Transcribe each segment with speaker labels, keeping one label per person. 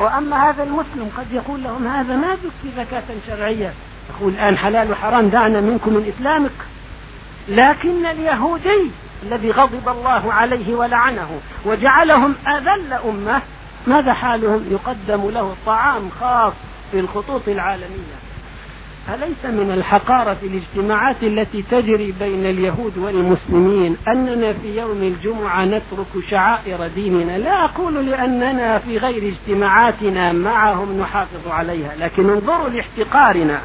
Speaker 1: وأما هذا المسلم قد يقول لهم هذا ما يكفي زكاة شرعية. يقول الآن حلال وحرام دعنا منكم من إسلامك. لكن اليهودي الذي غضب الله عليه ولعنه وجعلهم أذل أمة ماذا حالهم؟ يقدم له طعام خاص في الخطوط العالمية. أليس من الحقارة في الاجتماعات التي تجري بين اليهود والمسلمين أننا في يوم الجمعة نترك شعائر ديننا؟ لا أقول لأننا في غير اجتماعاتنا معهم نحافظ عليها لكن انظروا لاحتقارنا.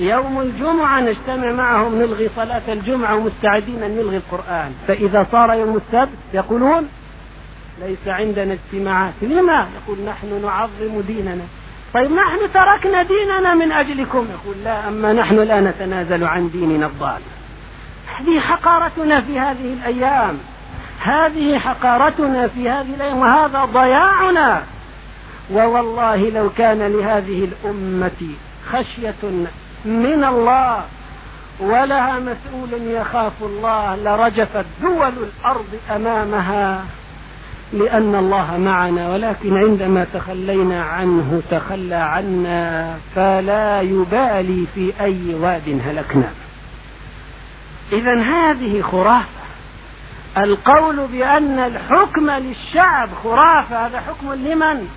Speaker 1: يوم الجمعة نجتمع معهم نلغي صلاة الجمعة ومستعدين أن نلغي القرآن. فإذا صار يوم السبت يقولون ليس عندنا اجتماعات. لما؟ يقول نحن نعظم ديننا. طيب نحن تركنا ديننا من أجلكم. يقول لا أما نحن لا نتنازل عن ديننا الضال. هذه حقارتنا في هذه الأيام. هذه حقارتنا في هذه الأيام وهذا ضياعنا. ووالله لو كان لهذه الأمة خشية من الله ولها مسؤول يخاف الله لرجفت دول الأرض أمامها. لأن الله معنا ولكن عندما تخلينا عنه تخلى عنا فلا يبالي في أي واد هلكنا إذا هذه خرافة القول بأن الحكم للشعب خرافة هذا حكم لمن؟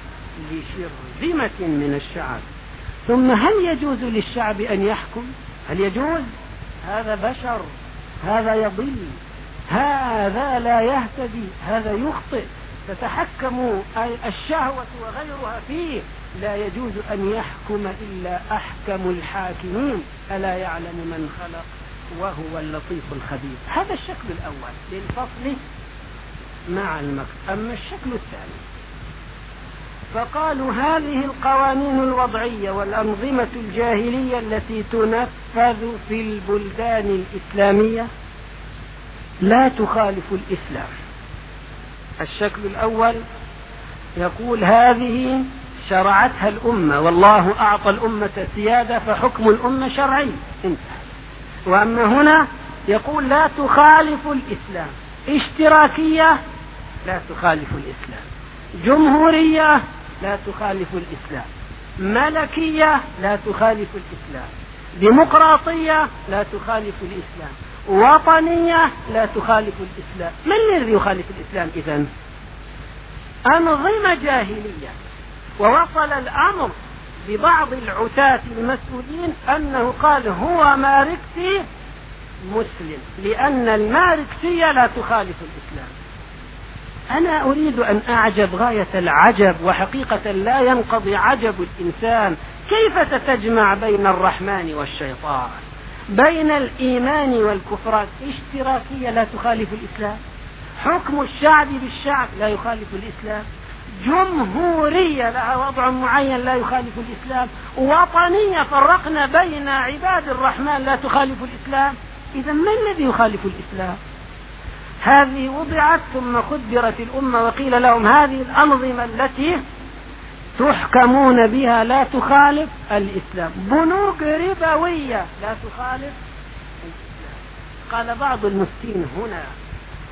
Speaker 1: لشرذمة من الشعب ثم هل يجوز للشعب أن يحكم؟ هل يجوز؟ هذا بشر هذا يضل هذا لا يهتدي هذا يخطئ تتحكم الشهوة وغيرها فيه لا يجوز أن يحكم إلا أحكم الحاكمين. ألا يعلم من خلق وهو اللطيف الخبير. هذا الشكل الأول للفصل مع المكر أما الشكل الثاني فقالوا هذه القوانين الوضعية والأنظمة الجاهلية التي تنفذ في البلدان الإسلامية لا تخالف الإسلام. الشكل الأول يقول هذه شرعتها الأمة والله أعطى الأمة سيادة فحكم الأمة شرعي. انتهى. وأما هنا يقول لا تخالف الإسلام. اشتراكية لا تخالف الإسلام. جمهورية لا تخالف الإسلام. ملكية لا تخالف الإسلام. ديمقراطية لا تخالف الإسلام. وطنية لا تخالف الإسلام. من الذي يخالف الإسلام إذا أنظمة جاهلية. ووصل الأمر ببعض العتاة المسؤولين أنه قال هو ماركسي مسلم لأن الماركسية لا تخالف الإسلام. أنا أريد أن أعجب غاية العجب وحقيقة لا ينقضي عجب الإنسان. كيف ستجمع بين الرحمن والشيطان؟ بين الإيمان والكفران اشتراكية لا تخالف الإسلام. حكم الشعب بالشعب لا يخالف الإسلام. جمهورية لها وضع معين لا يخالف الإسلام. وطنية فرقنا بين عباد الرحمن لا تخالف الإسلام. إذا ما الذي يخالف الإسلام؟ هذه وضعت ثم خدرت الأمة وقيل لهم هذه الأنظمة التي تحكمون بها لا تخالف الإسلام. بنوك ربوية لا تخالف الإسلام. قال بعض المفتين هنا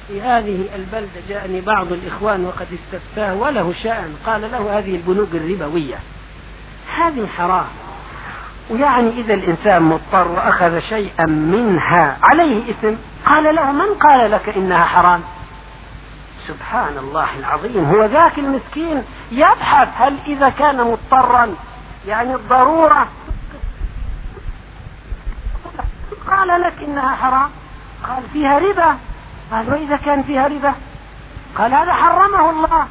Speaker 1: في هذه البلدة جاءني بعض الإخوان وقد استفتاه وله شأن. قال له هذه البنوك الربوية. هذه حرام ويعني إذا الإنسان مضطر وأخذ شيئا منها عليه إثم. قال له من قال لك إنها حرام؟ سبحان الله العظيم. هو ذاك المسكين يبحث هل إذا كان مضطرا يعني الضرورة. قال لك إنها حرام. قال فيها ربا. قال وإذا كان فيها ربا؟ قال هذا حرمه الله.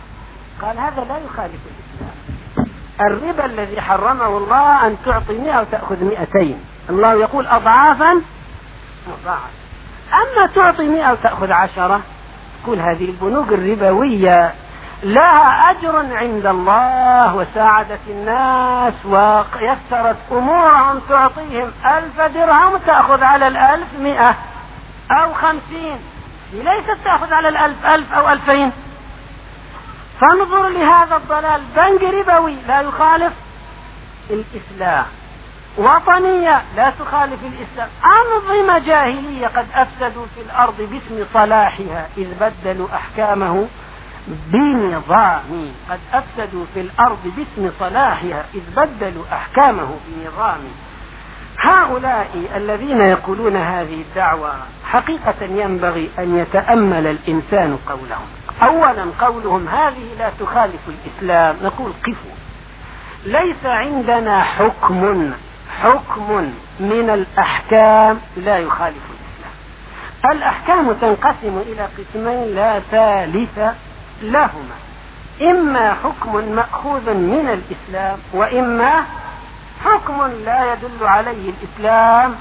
Speaker 1: قال هذا لا يخالف الإسلام. الربا الذي حرمه الله أن تعطي مئة وتأخذ مئتين. الله يقول أضعافا مضاعف أما تعطي مئة وتأخذ عشرة تقول هذه البنوك الربوية لها أجر عند الله وساعدت الناس ويسرت أمورهم تعطيهم ألف درهم تأخذ على الألف مئة أو خمسين. ليست تأخذ على الألف ألف أو ألفين. فانظر لهذا الضلال. بنك ربوي لا يخالف الإسلام. وطنية لا تخالف الإسلام. أنظمة جاهلية قد أفسدوا في الأرض باسم صلاحها إذ بدلوا أحكامه بنظام. قد أفسدوا في الأرض باسم صلاحها إذ بدلوا أحكامه بنظام. هؤلاء الذين يقولون هذه الدعوة حقيقة ينبغي أن يتأمل الإنسان قولهم. أولا قولهم هذه لا تخالف الإسلام. نقول قفوا. ليس عندنا حكم حكم من الأحكام لا يخالف الإسلام. الأحكام تنقسم إلى قسمين لا ثالث لهما. إما حكم مأخوذ من الإسلام وإما حكم لا يدل عليه الإسلام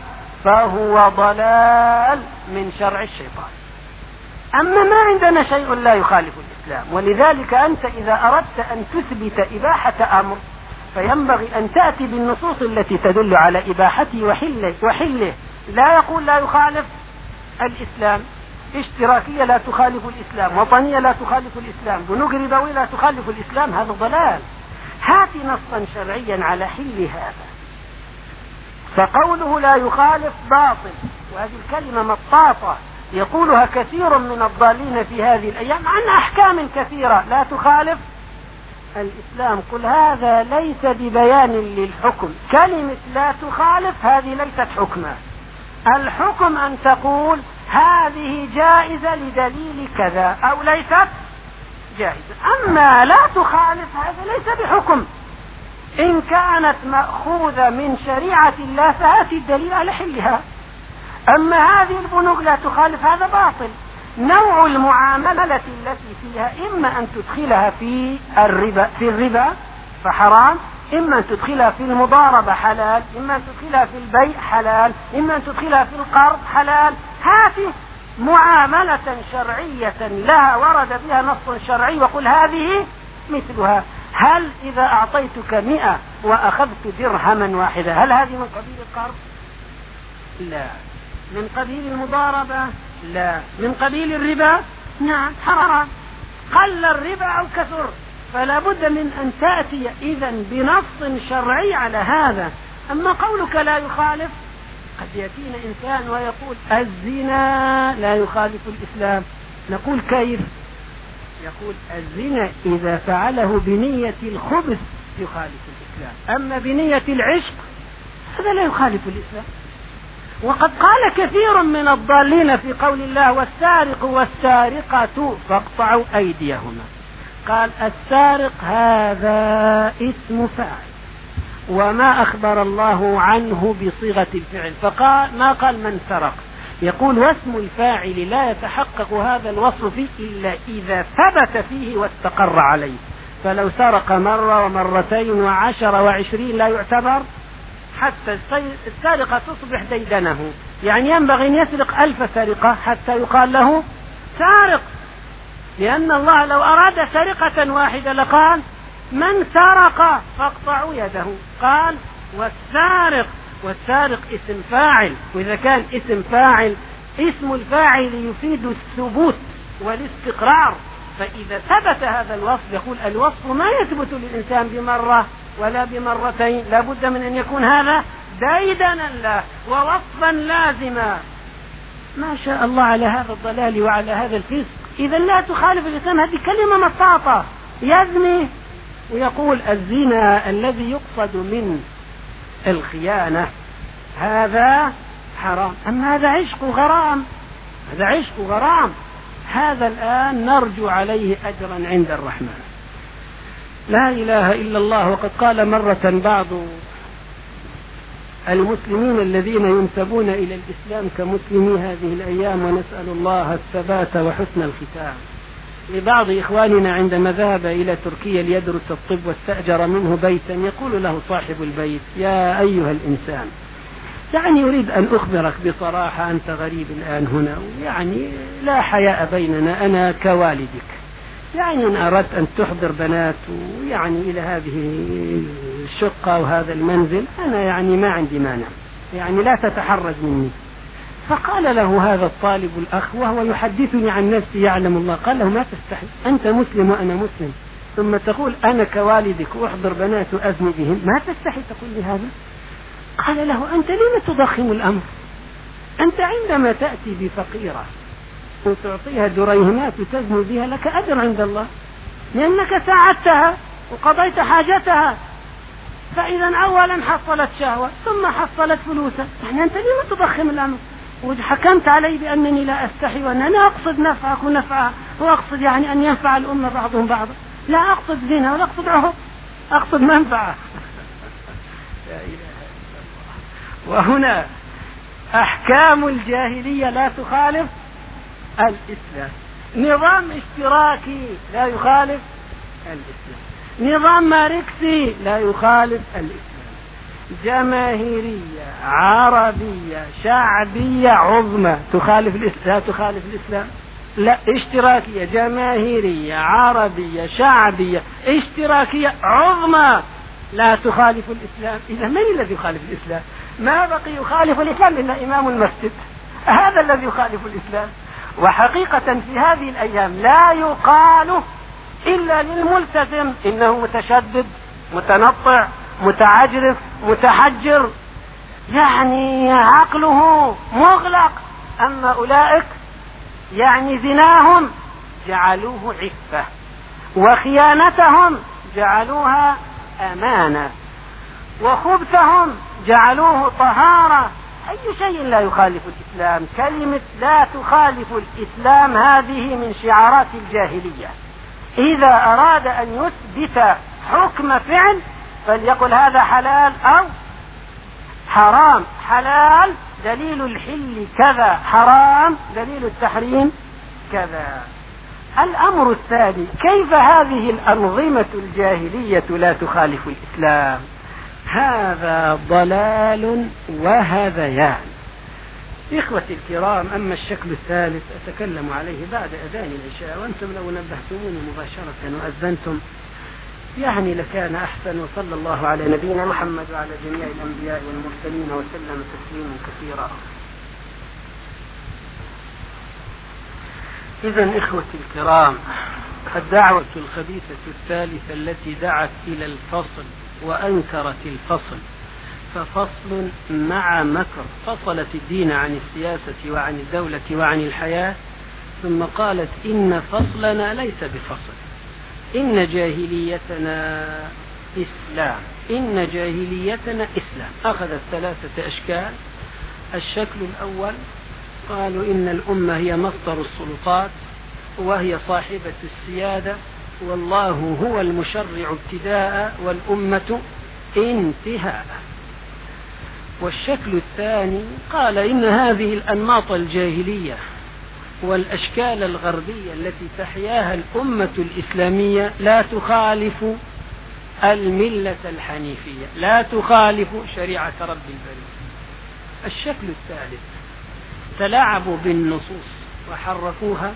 Speaker 1: فهو ضلال من شرع الشيطان. أما ما عندنا شيء لا يخالف الإسلام ولذلك أنت إذا أردت أن تثبت إباحة أمر فينبغي أن تأتي بالنصوص التي تدل على إباحته وحله, وحله. لا يقول لا يخالف الإسلام. اشتراكية لا تخالف الإسلام. وطنية لا تخالف الإسلام. بنوك ربوي لا تخالف الإسلام. هذا ضلال. هات نصا شرعيا على حل هذا. فقوله لا يخالف باطل. وهذه الكلمة مطاطة. يقولها كثير من الضالين في هذه الأيام عن أحكام كثيرة. لا تخالف الإسلام قل هذا ليس ببيان للحكم. كلمة لا تخالف هذه ليست حكما الحكم أن تقول هذه جائزة لدليل كذا أو ليست جائزة. أما لا تخالف هذا ليس بحكم. إن كانت مأخوذة من شريعة الله فهاتي الدليل على حلها. أما هذه البنوك لا تخالف هذا باطل. نوع المعاملة التي فيها إما أن تدخلها في الربا في الربا فحرام إما أن تدخلها في المضاربة حلال إما أن تدخلها في البيع حلال إما أن تدخلها في القرض حلال. هذه معاملة شرعية لها ورد بها نص شرعي وقل هذه مثلها. هل إذا أعطيتك مئة وأخذت درهما واحدة هل هذه من قبيل القرض؟ لا. من قبيل المضاربة؟ لا. من قبيل الربا؟ نعم. حرام. قل الربا أو كثر. فلا بد من أن تأتي إذا بنص شرعي على هذا. أما قولك لا يخالف قد يأتينا إنسان ويقول الزنا لا يخالف الإسلام. نقول كيف؟ يقول الزنا إذا فعله بنية الخبث يخالف الإسلام. أما بنية العشق هذا لا يخالف الإسلام. وقد قال كثير من الضالين في قول الله والسارق والسارقة فاقطعوا أيديهما. قال السارق هذا اسم فاعل وما أخبر الله عنه بصيغة الفعل. فقال ما قال من سرق؟ يقول واسم الفاعل لا يتحقق هذا الوصف فيه إلا إذا ثبت فيه واستقر عليه. فلو سرق مرة ومرتين وعشر وعشرين لا يعتبر. حتى السارقة تصبح ديدنه. يعني ينبغي أن يسرق ألف سرقة حتى يقال له سارق. لأن الله لو أراد سرقة واحدة لقال من سرق؟ فاقطعوا يده. قال والسارق. والسارق اسم فاعل. وإذا كان اسم فاعل اسم الفاعل يفيد الثبوت والاستقرار. فإذا ثبت هذا الوصف يقول الوصف ما يثبت للإنسان بمرة. ولا بمرتين. لا بد من أن يكون هذا ديدنا له ووصفا لازما. ما شاء الله على هذا الضلال وعلى هذا الفسق. إذا لا تخالف الإسلام. هذه كلمة مطاطة يزني ويقول الزنا الذي يقصد من الخيانة هذا حرام. أما هذا عشق غرام هذا عشق غرام هذا الآن نرجو عليه أجرا عند الرحمن. لا إله إلا الله وقد قال مرة بعض المسلمين الذين ينسبون إلى الإسلام كمسلمي هذه الأيام ونسأل الله الثبات وحسن الختام. لبعض إخواننا عندما ذهب إلى تركيا ليدرس الطب واستأجر منه بيتا يقول له صاحب البيت يا أيها الإنسان يعني أريد أن أخبرك بصراحة أنت غريب الآن هنا يعني لا حياء بيننا أنا كوالدك. يعني إن أردت أن تحضر بنات ويعني إلى هذه الشقة وهذا المنزل. أنا يعني ما عندي مانع. يعني لا تتحرج مني. فقال له هذا الطالب الأخ وهو يحدثني عن نفسي يعلم الله. قال له ما تستحي. أنت مسلم وأنا مسلم. ثم تقول أنا كوالدك أحضر بنات وأزني بهم ما تستحي تقول لي هذا؟ قال له أنت لم تضخم الأمر؟ أنت عندما تأتي بفقيرة وتعطيها دريهمات وتزني بها لك أجر عند الله. لأنك ساعدتها وقضيت حاجتها. فإذا أولا حصلت شهوة ثم حصلت فلوسا. يعني أنت لما تضخم الأمر؟ وحكمت علي بأنني لا أستحي وأنني أقصد نفعك ونفعها. وأقصد يعني أن ينفع الأمة بعضهم بعضا. لا أقصد زنا ولا أقصد عهد أقصد منفعة. وهنا أحكام الجاهلية لا تخالف الإسلام. نظام اشتراكي لا يخالف الإسلام. نظام ماركسي لا يخالف الإسلام. جماهيرية عربية شعبية عظمى تخالف لا تخالف الإسلام. لا اشتراكية جماهيرية عربية شعبية اشتراكية عظمى لا تخالف الإسلام. إذا من الذي يخالف الإسلام؟ ما بقي يخالف الإسلام إلا إمام المسجد. هذا الذي يخالف الإسلام. وحقيقة في هذه الأيام لا يقال إلا للملتزم إنه متشدد متنطع متعجرف متحجر. يعني عقله مغلق. أما أولئك يعني زناهم جعلوه عفة وخيانتهم جعلوها أمانة وخبثهم جعلوه طهارة. أي شيء لا يخالف الإسلام؟ كلمة لا تخالف الإسلام هذه من شعارات الجاهلية. إذا أراد أن يثبت حكم فعل فليقل هذا حلال أو حرام. حلال دليل الحل كذا حرام دليل التحريم كذا. الأمر الثاني كيف هذه الأنظمة الجاهلية لا تخالف الإسلام؟ هذا ضلال وهذيان. إخوتي الكرام أما الشكل الثالث أتكلم عليه بعد أذان العشاء وأنتم لو نبهتموني مباشرة وأذنتم يعني لكان أحسن وصلى الله على نبينا محمد وعلى جميع الأنبياء والمرسلين وسلم تسليما كثيرا. إذا إخوتي الكرام الدعوة الخبيثة الثالثة التي دعت إلى الفصل وأنكرت الفصل. ففصل مع مكر. فصلت الدين عن السياسة وعن الدولة وعن الحياة ثم قالت إن فصلنا ليس بفصل. إن جاهليتنا إسلام. إن جاهليتنا إسلام. أخذت ثلاثة أشكال. الشكل الأول قالوا إن الأمة هي مصدر السلطات وهي صاحبة السيادة والله هو المشرع ابتداء والأمة انتهاء. والشكل الثاني قال إن هذه الأنماط الجاهلية والأشكال الغربية التي تحياها الأمة الإسلامية لا تخالف الملة الحنيفية لا تخالف شريعة رب البرية. الشكل الثالث تلاعبوا بالنصوص وحرفوها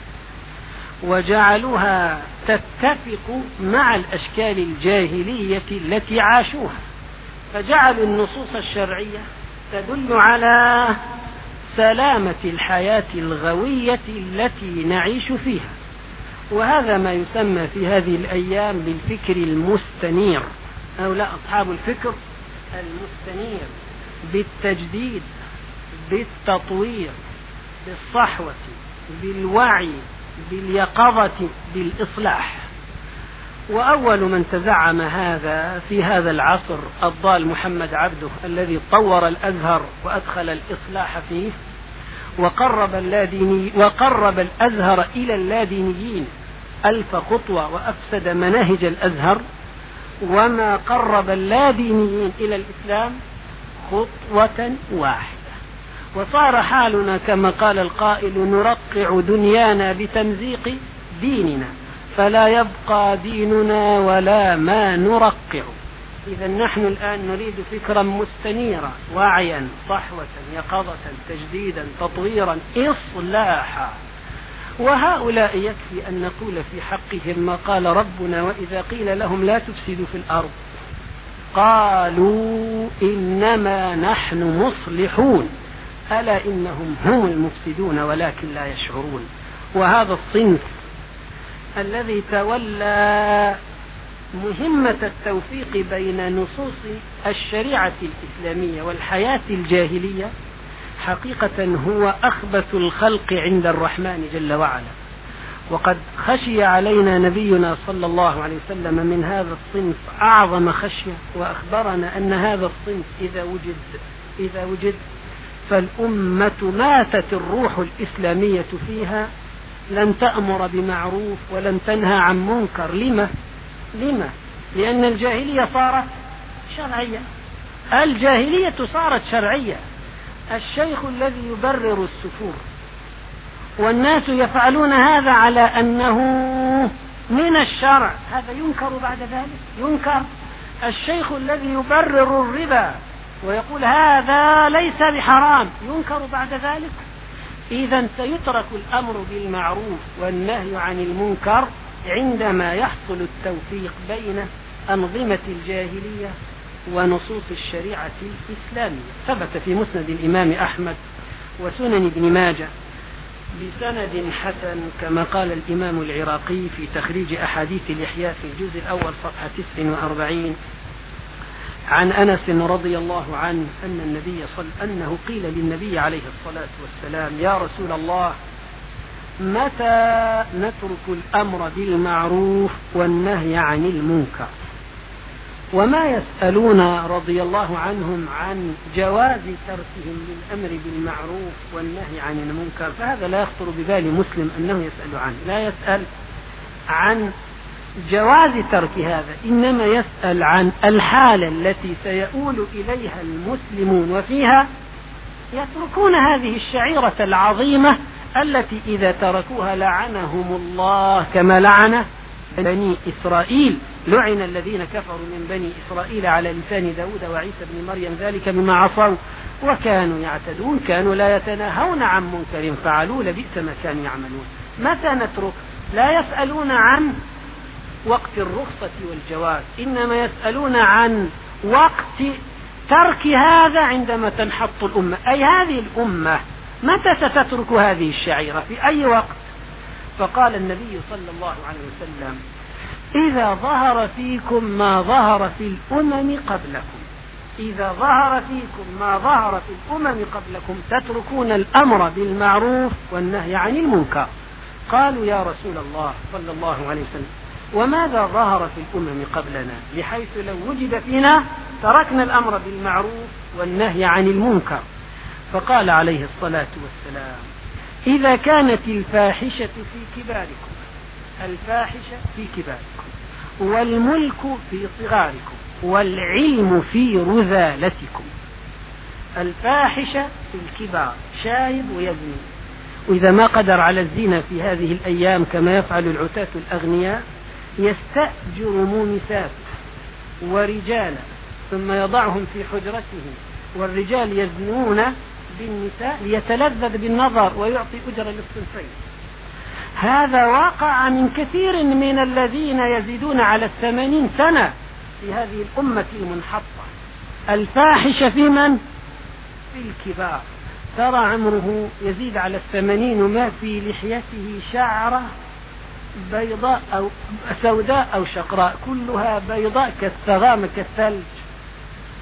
Speaker 1: وجعلوها تتفق مع الأشكال الجاهلية التي عاشوها. فجعلوا النصوص الشرعية تدل على سلامة الحياة الغوية التي نعيش فيها. وهذا ما يسمى في هذه الأيام بالفكر المستنير. أو لا أصحاب الفكر المستنير بالتجديد بالتطوير بالصحوة بالوعي باليقظة بالإصلاح. وأول من تزعم هذا في هذا العصر الضال محمد عبده الذي طور الأزهر وأدخل الإصلاح فيه وقرب اللاديني وقرب الأزهر إلى اللادينيين ألف خطوة وأفسد مناهج الأزهر وما قرب اللادينيين إلى الإسلام خطوة واحدة. وصار حالنا كما قال القائل نرقع دنيانا بتمزيق ديننا فلا يبقى ديننا ولا ما نرقع. إذا نحن الآن نريد فكرا مستنيرا وعيا صحوة يقظة تجديدا تطويرا إصلاحا. وهؤلاء يكفي أن نقول في حقهم ما قال ربنا وإذا قيل لهم لا تفسدوا في الأرض قالوا إنما نحن مصلحون. ألا إنهم هم المفسدون ولكن لا يشعرون؟ وهذا الصنف الذي تولى مهمة التوفيق بين نصوص الشريعة الإسلامية والحياة الجاهلية حقيقة هو أخبث الخلق عند الرحمن جل وعلا. وقد خشي علينا نبينا صلى الله عليه وسلم من هذا الصنف أعظم خشية وأخبرنا أن هذا الصنف إذا وجد إذا وجد فالأمة ماتت الروح الإسلامية فيها لن تأمر بمعروف ولن تنهى عن منكر. لما؟ لما؟ لأن الجاهلية صارت شرعية. الجاهلية صارت شرعية. الشيخ الذي يبرر السفور. والناس يفعلون هذا على أنه من الشرع. هذا ينكر بعد ذلك؟ ينكر. الشيخ الذي يبرر الربا ويقول هذا ليس بحرام. ينكر بعد ذلك؟ إذا سيترك الأمر بالمعروف والنهي عن المنكر عندما يحصل التوفيق بين أنظمة الجاهلية ونصوص الشريعة الإسلامية. ثبت في مسند الإمام أحمد وسنن ابن ماجه بسند حسن كما قال الإمام العراقي في تخريج أحاديث الإحياء في الجزء الأول صفحة 49 عن أنس رضي الله عنه أن النبي صلى أنه قيل للنبي عليه الصلاة والسلام يا رسول الله متى نترك الأمر بالمعروف والنهي عن المنكر؟ وما يسألون رضي الله عنهم عن جواز تركهم للأمر بالمعروف والنهي عن المنكر؟ فهذا لا يخطر ببال مسلم أنه يسأل عنه لا يسأل عن جواز ترك هذا إنما يسأل عن الحالة التي سيؤول إليها المسلمون وفيها يتركون هذه الشعيرة العظيمة التي إذا تركوها لعنهم الله كما لعن بني إسرائيل. لعن الذين كفروا من بني إسرائيل على لسان داود وعيسى بن مريم ذلك مما عصوا وكانوا يعتدون كانوا لا يتناهون عن منكر فعلوا لبئس ما كانوا يعملون. متى نترك؟ لا يسألون عن وقت الرخصة والجواز. إنما يسألون عن وقت ترك هذا عندما تنحط الأمة. أي هذه الأمة متى ستترك هذه الشعيرة؟ في أي وقت؟ فقال النبي صلى الله عليه وسلم إذا ظهر فيكم ما ظهر في الأمم قبلكم. إذا ظهر فيكم ما ظهر في الأمم قبلكم تتركون الأمر بالمعروف والنهي عن المنكر. قالوا يا رسول الله صلى الله عليه وسلم وماذا ظهر في الأمم قبلنا؟ بحيث لو وجد فينا تركنا الأمر بالمعروف والنهي عن المنكر. فقال عليه الصلاة والسلام إذا كانت الفاحشة في كباركم الفاحشة في كباركم والملك في صغاركم والعلم في رذالتكم الفاحشة في الكبار شايب ويزني. وإذا ما قدر على الزنا في هذه الأيام كما يفعل العتاة الأغنياء يستأجر مونسات ورجالا ثم يضعهم في حجرته والرجال يزنون بالنساء ليتلذذ بالنظر ويعطي أجر للصنفين. هذا وقع من كثير من الذين يزيدون على الثمانين سنة في هذه الأمة المنحطة. الفاحشة في من؟ في الكبار. ترى عمره يزيد على الثمانين وما في لحيته شعرة بيضاء أو سوداء أو شقراء كلها بيضاء كالثغام كالثلج.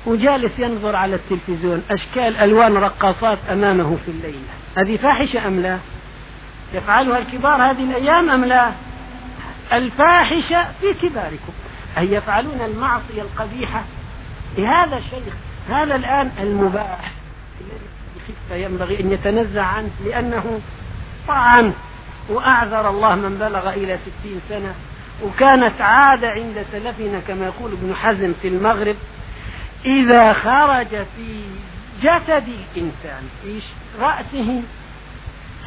Speaker 1: وجالس ينظر على التلفزيون أشكال ألوان رقاصات أمامه في الليل. هذه فاحشة أم لا؟ يفعلها الكبار هذه الأيام أم لا؟ الفاحشة في كباركم. أي يفعلون المعصية القبيحة؟ هذا الشيخ هذا الآن المباح الذي ينبغي أن يتنزع عنه لأنه طعن وأعذر الله من بلغ إلى ستين سنة وكانت عادة عند سلفنا كما يقول ابن حزم في المغرب إذا خرج في جسد الإنسان في رأسه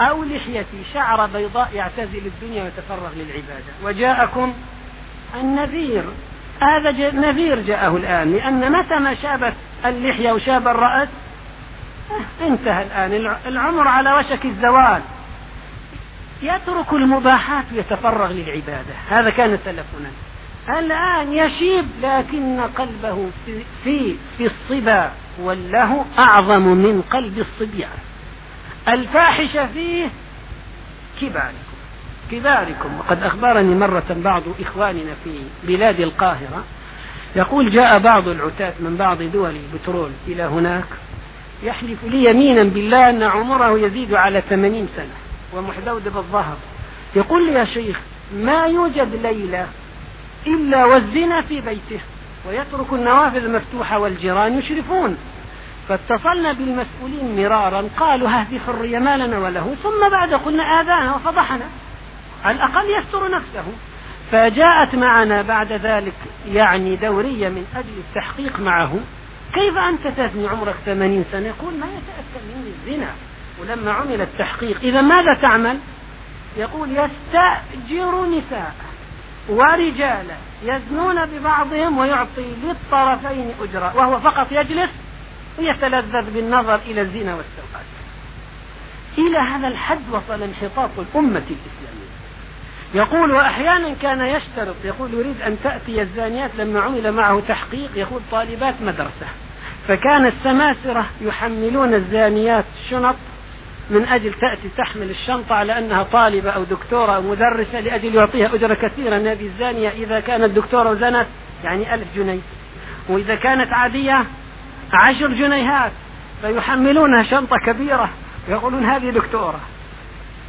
Speaker 1: أو لحيته شعر بيضاء يعتزل الدنيا ويتفرغ للعبادة. وجاءكم النذير. هذا نذير جاءه الآن لأن متى ما شابت اللحية وشاب الرأس؟ انتهى الآن. العمر على وشك الزوال. يترك المباحات ويتفرغ للعبادة. هذا كان سلفنا. الآن يشيب لكن قلبه في في, في الصبا والله أعظم من قلب الصبيان. الفاحشة فيه كباركم. كباركم. وقد أخبرني مرة بعض إخواننا في بلاد القاهرة. يقول جاء بعض العتاة من بعض دول البترول إلى هناك يحلف لي يمينا بالله أن عمره يزيد على ثمانين سنة. ومحدود بالظهر يقول لي يا شيخ ما يوجد ليلة إلا والزنا في بيته ويترك النوافذ مفتوحة والجيران يشرفون. فاتصلنا بالمسؤولين مرارا قالوا هذه حرية ما لنا وله ثم بعد قلنا آذانا وفضحنا. على الأقل يستر نفسه. فجاءت معنا بعد ذلك يعني دورية من أجل التحقيق معه. كيف أنت تزني عمرك ثمانين سنة؟ يقول ما يتأكد مني الزنا. ولما عمل التحقيق إذا ماذا تعمل؟ يقول يستأجر نساء ورجالا يزنون ببعضهم ويعطي للطرفين أجرة وهو فقط يجلس ويتلذذ بالنظر إلى الزنا والسوءات. إلى هذا الحد وصل انحطاط الأمة الإسلامية. يقول وأحيانا كان يشترط يقول يريد أن تأتي الزانيات لما عمل معه تحقيق يقول طالبات مدرسة. فكان السماسرة يحملون الزانيات شنط من أجل تأتي تحمل الشنطة على أنها طالبة أو دكتورة أو مدرسة لأجل يعطيها أجرة كثيرة هذه الزانية إذا كانت دكتورة وزنت يعني ألف جنيه. وإذا كانت عادية عشر جنيهات. فيحملونها شنطة كبيرة يقولون هذه دكتورة.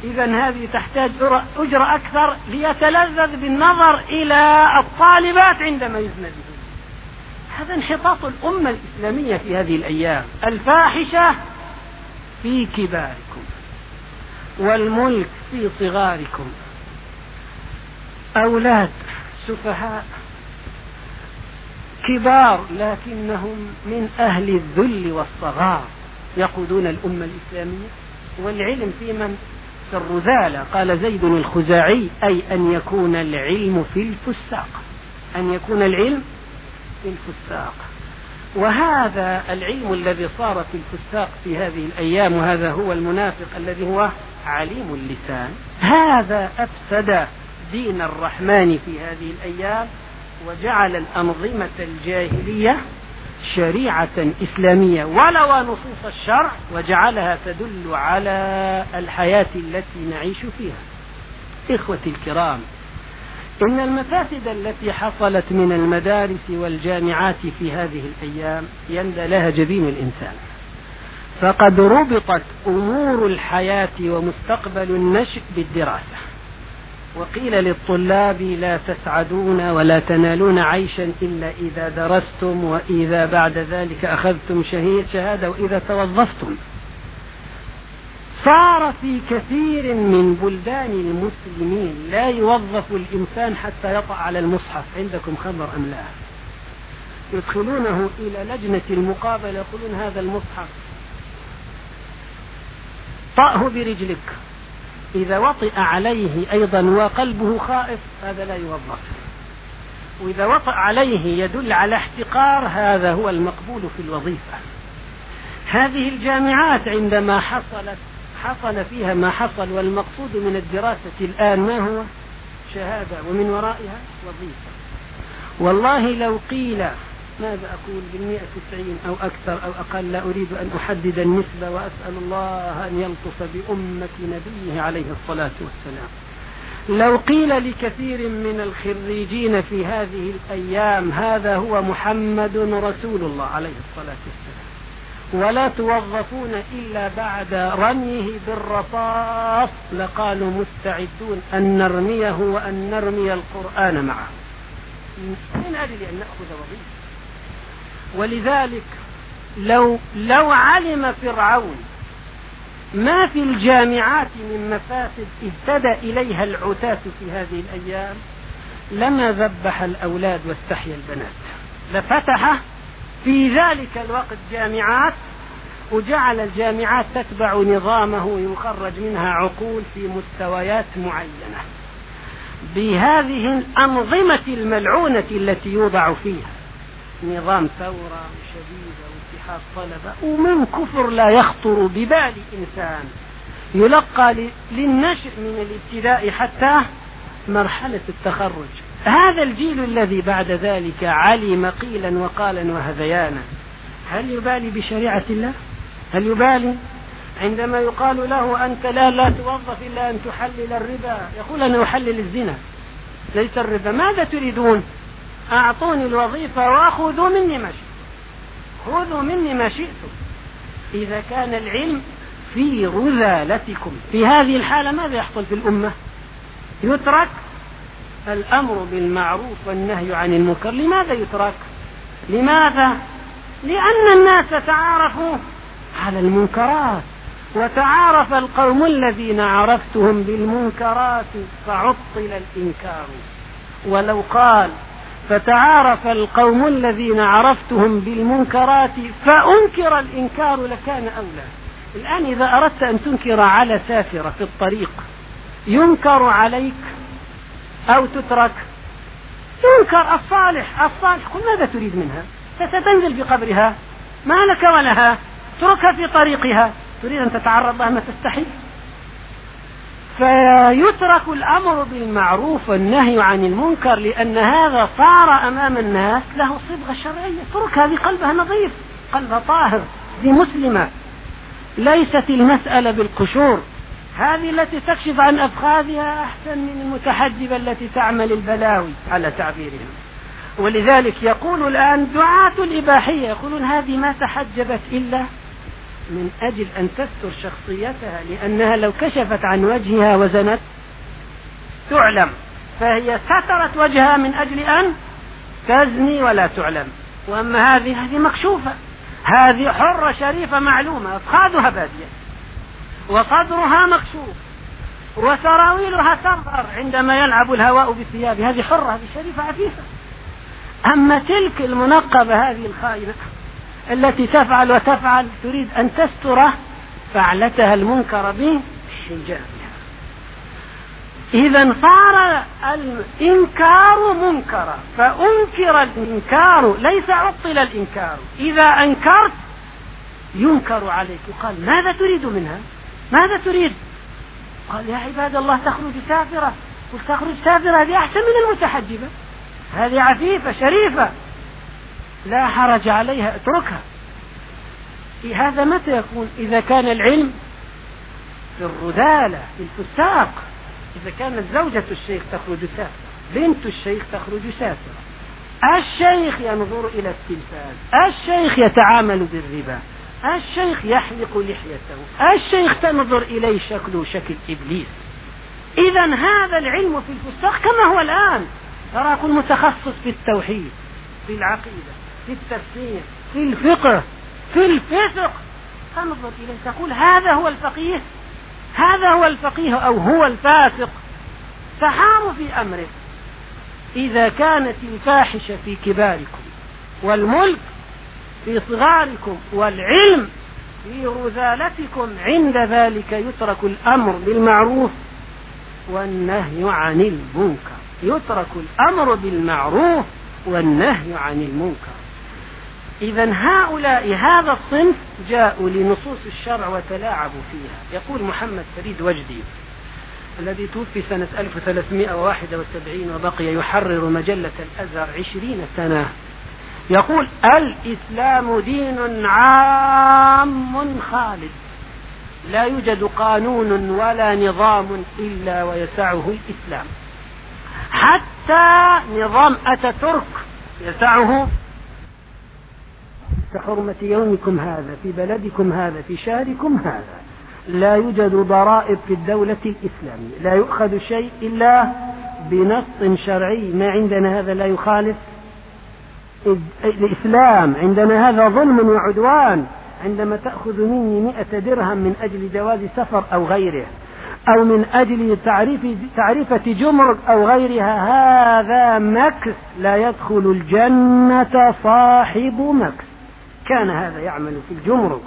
Speaker 1: إذا هذه تحتاج أجرة أكثر ليتلذذ بالنظر إلى الطالبات عندما يزن بهم. هذا انحطاط الأمة الإسلامية في هذه الأيام. الفاحشة في كباركم والملك في صغاركم. أولاد سفهاء كبار لكنهم من أهل الذل والصغار يقودون الأمة الإسلامية. والعلم في من؟ في الرذالة. قال زيد الخزاعي أي أن يكون العلم في الفساق. أن يكون العلم في الفساق. وهذا العلم الذي صار في الفساق في هذه الأيام وهذا هو المنافق الذي هو عليم اللسان. هذا أفسد دين الرحمن في هذه الأيام وجعل الأنظمة الجاهلية شريعة إسلامية ولو نصوص الشرع وجعلها تدل على الحياة التي نعيش فيها. إخوتي الكرام إن المفاسد التي حصلت من المدارس والجامعات في هذه الأيام يندى لها جبين الإنسان. فقد ربطت أمور الحياة ومستقبل النشء بالدراسة. وقيل للطلاب لا تسعدون ولا تنالون عيشا إلا إذا درستم وإذا بعد ذلك أخذتم شهادة وإذا توظفتم. صار في كثير من بلدان المسلمين لا يوظف الإنسان حتى يطأ على المصحف. عندكم خبر أم لا؟ يدخلونه إلى لجنة المقابلة يقولون هذا المصحف طأه برجلك. إذا وطئ عليه أيضا وقلبه خائف هذا لا يوظف. وإذا وطئ عليه يدل على احتقار هذا هو المقبول في الوظيفة. هذه الجامعات عندما حصلت حصل فيها ما حصل والمقصود من الدراسة الآن ما هو؟ شهادة ومن ورائها وظيفة. والله لو قيل ماذا أقول بالمئة تسعين أو أكثر أو أقل لا أريد أن أحدد النسبة وأسأل الله أن يلطف بأمة نبيه عليه الصلاة والسلام. لو قيل لكثير من الخريجين في هذه الأيام هذا هو محمد رسول الله عليه الصلاة والسلام. ولا توظفون إلا بعد رميه بالرصاص لقالوا مستعدون أن نرميه وأن نرمي القرآن معه. من أجل أن نأخذ وظيفة. ولذلك لو لو علم فرعون ما في الجامعات من مفاسد اهتدى إليها العتاة في هذه الأيام لما ذبح الأولاد واستحيا البنات. لفتح في ذلك الوقت جامعات وجعل الجامعات تتبع نظامه ويخرج منها عقول في مستويات معينة. بهذه الأنظمة الملعونة التي يوضع فيها نظام ثورة شديدة واتحاد طلبة ومن كفر لا يخطر ببال إنسان. يلقى للنشء من الابتداء حتى مرحلة التخرج. هذا الجيل الذي بعد ذلك علم قيلا وقالا وهذيانا. هل يبالي بشريعة الله؟ هل يبالي؟ عندما يقال له أنت لا لا توظف إلا أن تحلل الربا. يقول أنا أحلل الزنا. ليس الربا. ماذا تريدون؟ أعطوني الوظيفة وخذوا مني ما شئتم خذوا مني ما شئتم إذا كان العلم في رذالتكم. في هذه الحالة ماذا يحصل في الأمة؟ يترك الأمر بالمعروف والنهي عن المنكر لماذا يترك؟ لماذا؟ لأن الناس تعارفوا على المنكرات وتعارف القوم الذين عرفتهم بالمنكرات فعطل الإنكار. ولو قال فتعارف القوم الذين عرفتهم بالمنكرات فأنكر الإنكار لكان أولى. الآن إذا أردت أن تنكر على سافرة في الطريق ينكر عليك أو تترك. ينكر الصالح. الصالح قل ماذا تريد منها؟ ستنزل في قبرها. ما لك ولها. اتركها في طريقها. تريد أن تتعرض لها ما تستحي فيترك الأمر بالمعروف والنهي عن المنكر لأن هذا صار أمام الناس له صبغة شرعية. اترك هذه قلبها نظيف قلبها طاهر دي مسلمة. ليست المسألة بالقشور. هذه التي تكشف عن أفخاذها أحسن من المتحجبة التي تعمل البلاوي على تعبيرهم ولذلك يقول الآن دعاة الإباحية يقولون هذه ما تحجبت إلا من أجل أن تستر شخصيتها لأنها لو كشفت عن وجهها وزنت تعلم فهي سترت وجهها من أجل أن تزني ولا تعلم. وأما هذه هذه مكشوفة. هذه حرة شريفة معلومة أفخاذها بادية. وصدرها مكشوف وسراويلها تظهر عندما يلعب الهواء بثياب هذه حرة هذه شريفة عفيفة. أما تلك المنقبة هذه الخائنة التي تفعل وتفعل تريد أن تستر فعلتها المنكر بحجابها إذا صار الإنكار منكرا فأنكر الإنكار ليس عطل الإنكار. إذا أنكرت ينكر عليك. يقال ماذا تريد منها؟ ماذا تريد؟ قال يا عباد الله تخرج سافرة. قل تخرج سافرة هذه أحسن من المتحجبة. هذه عفيفة شريفة. لا حرج عليها اتركها. هذا متى يكون؟ إذا كان العلم في الرذالة في الفساق. إذا كانت زوجة الشيخ تخرج سافرة بنت الشيخ تخرج سافرة. الشيخ ينظر إلى التلفاز. الشيخ يتعامل بالربا. الشيخ يحلق لحيته. الشيخ تنظر إليه شكله شكل إبليس. إذا هذا العلم في الفساق كما هو الآن. ترى كل متخصص في التوحيد في العقيدة في التفسير في الفقه في الفسق. تنظر إليه تقول هذا هو الفقيه هذا هو الفقيه أو هو الفاسق. تحام في أمره. إذا كانت الفاحشة في كباركم والملك في صغاركم والعلم في رذالتكم عند ذلك يترك الأمر بالمعروف والنهي عن المنكر. يترك الأمر بالمعروف والنهي عن المنكر. إذا هؤلاء هذا الصنف جاءوا لنصوص الشرع وتلاعبوا فيها. يقول محمد فريد وجدي الذي توفي سنة 1371 وبقي يحرر مجلة الأزهر عشرين سنة. يقول الإسلام دين عام خالد. لا يوجد قانون ولا نظام إلا ويسعه الإسلام. حتى نظام أتاتورك يسعه كحرمة يومكم هذا في بلدكم هذا في شهركم هذا. لا يوجد ضرائب في الدولة الإسلامية. لا يؤخذ شيء إلا بنص شرعي. ما عندنا هذا لا يخالف الإسلام. عندنا هذا ظلم وعدوان عندما تأخذ مني مئة درهم من أجل جواز سفر أو غيره أو من أجل تعريف تعرفة جمرك أو غيرها هذا مكس. لا يدخل الجنة صاحب مكس. كان هذا يعمل في الجمرك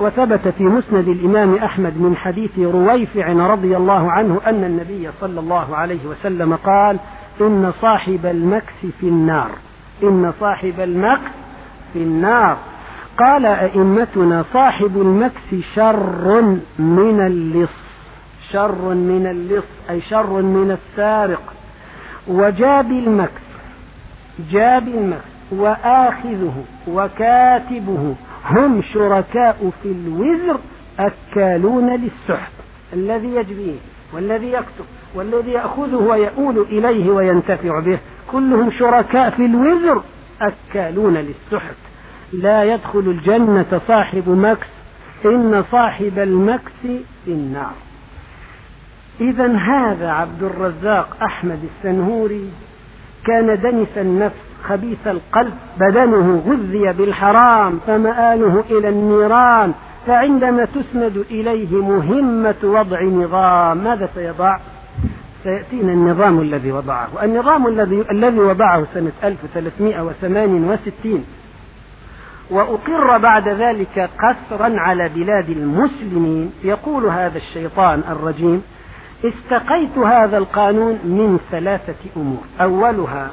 Speaker 1: وثبت في مسند الإمام أحمد من حديث رويفع رضي الله عنه أن النبي صلى الله عليه وسلم قال إن صاحب المكس في النار. إن صاحب المكس في النار. قال أئمتنا صاحب المكس شر من اللص. شر من اللص أي شر من السارق. وجابي المكس جابي المكس وآخذه وكاتبه. هم شركاء في الوزر أكالون للسحت. الذي يجبيه والذي يكتب. والذي يأخذه ويؤول إليه وينتفع به. كلهم شركاء في الوزر أكالون للسحت. لا يدخل الجنة صاحب مكس إن صاحب المكس في النار. إذا هذا عبد الرزاق أحمد السنهوري كان دنس النفس خبيث القلب بدنه غذي بالحرام فمآله إلى النيران فعندما تسند إليه مهمة وضع نظام ماذا سيضع؟ سيأتينا النظام الذي وضعه. النظام الذي الذي وضعه سنة 1368 وأقر بعد ذلك قسرا على بلاد المسلمين. يقول هذا الشيطان الرجيم استقيت هذا القانون من ثلاثة أمور. أولها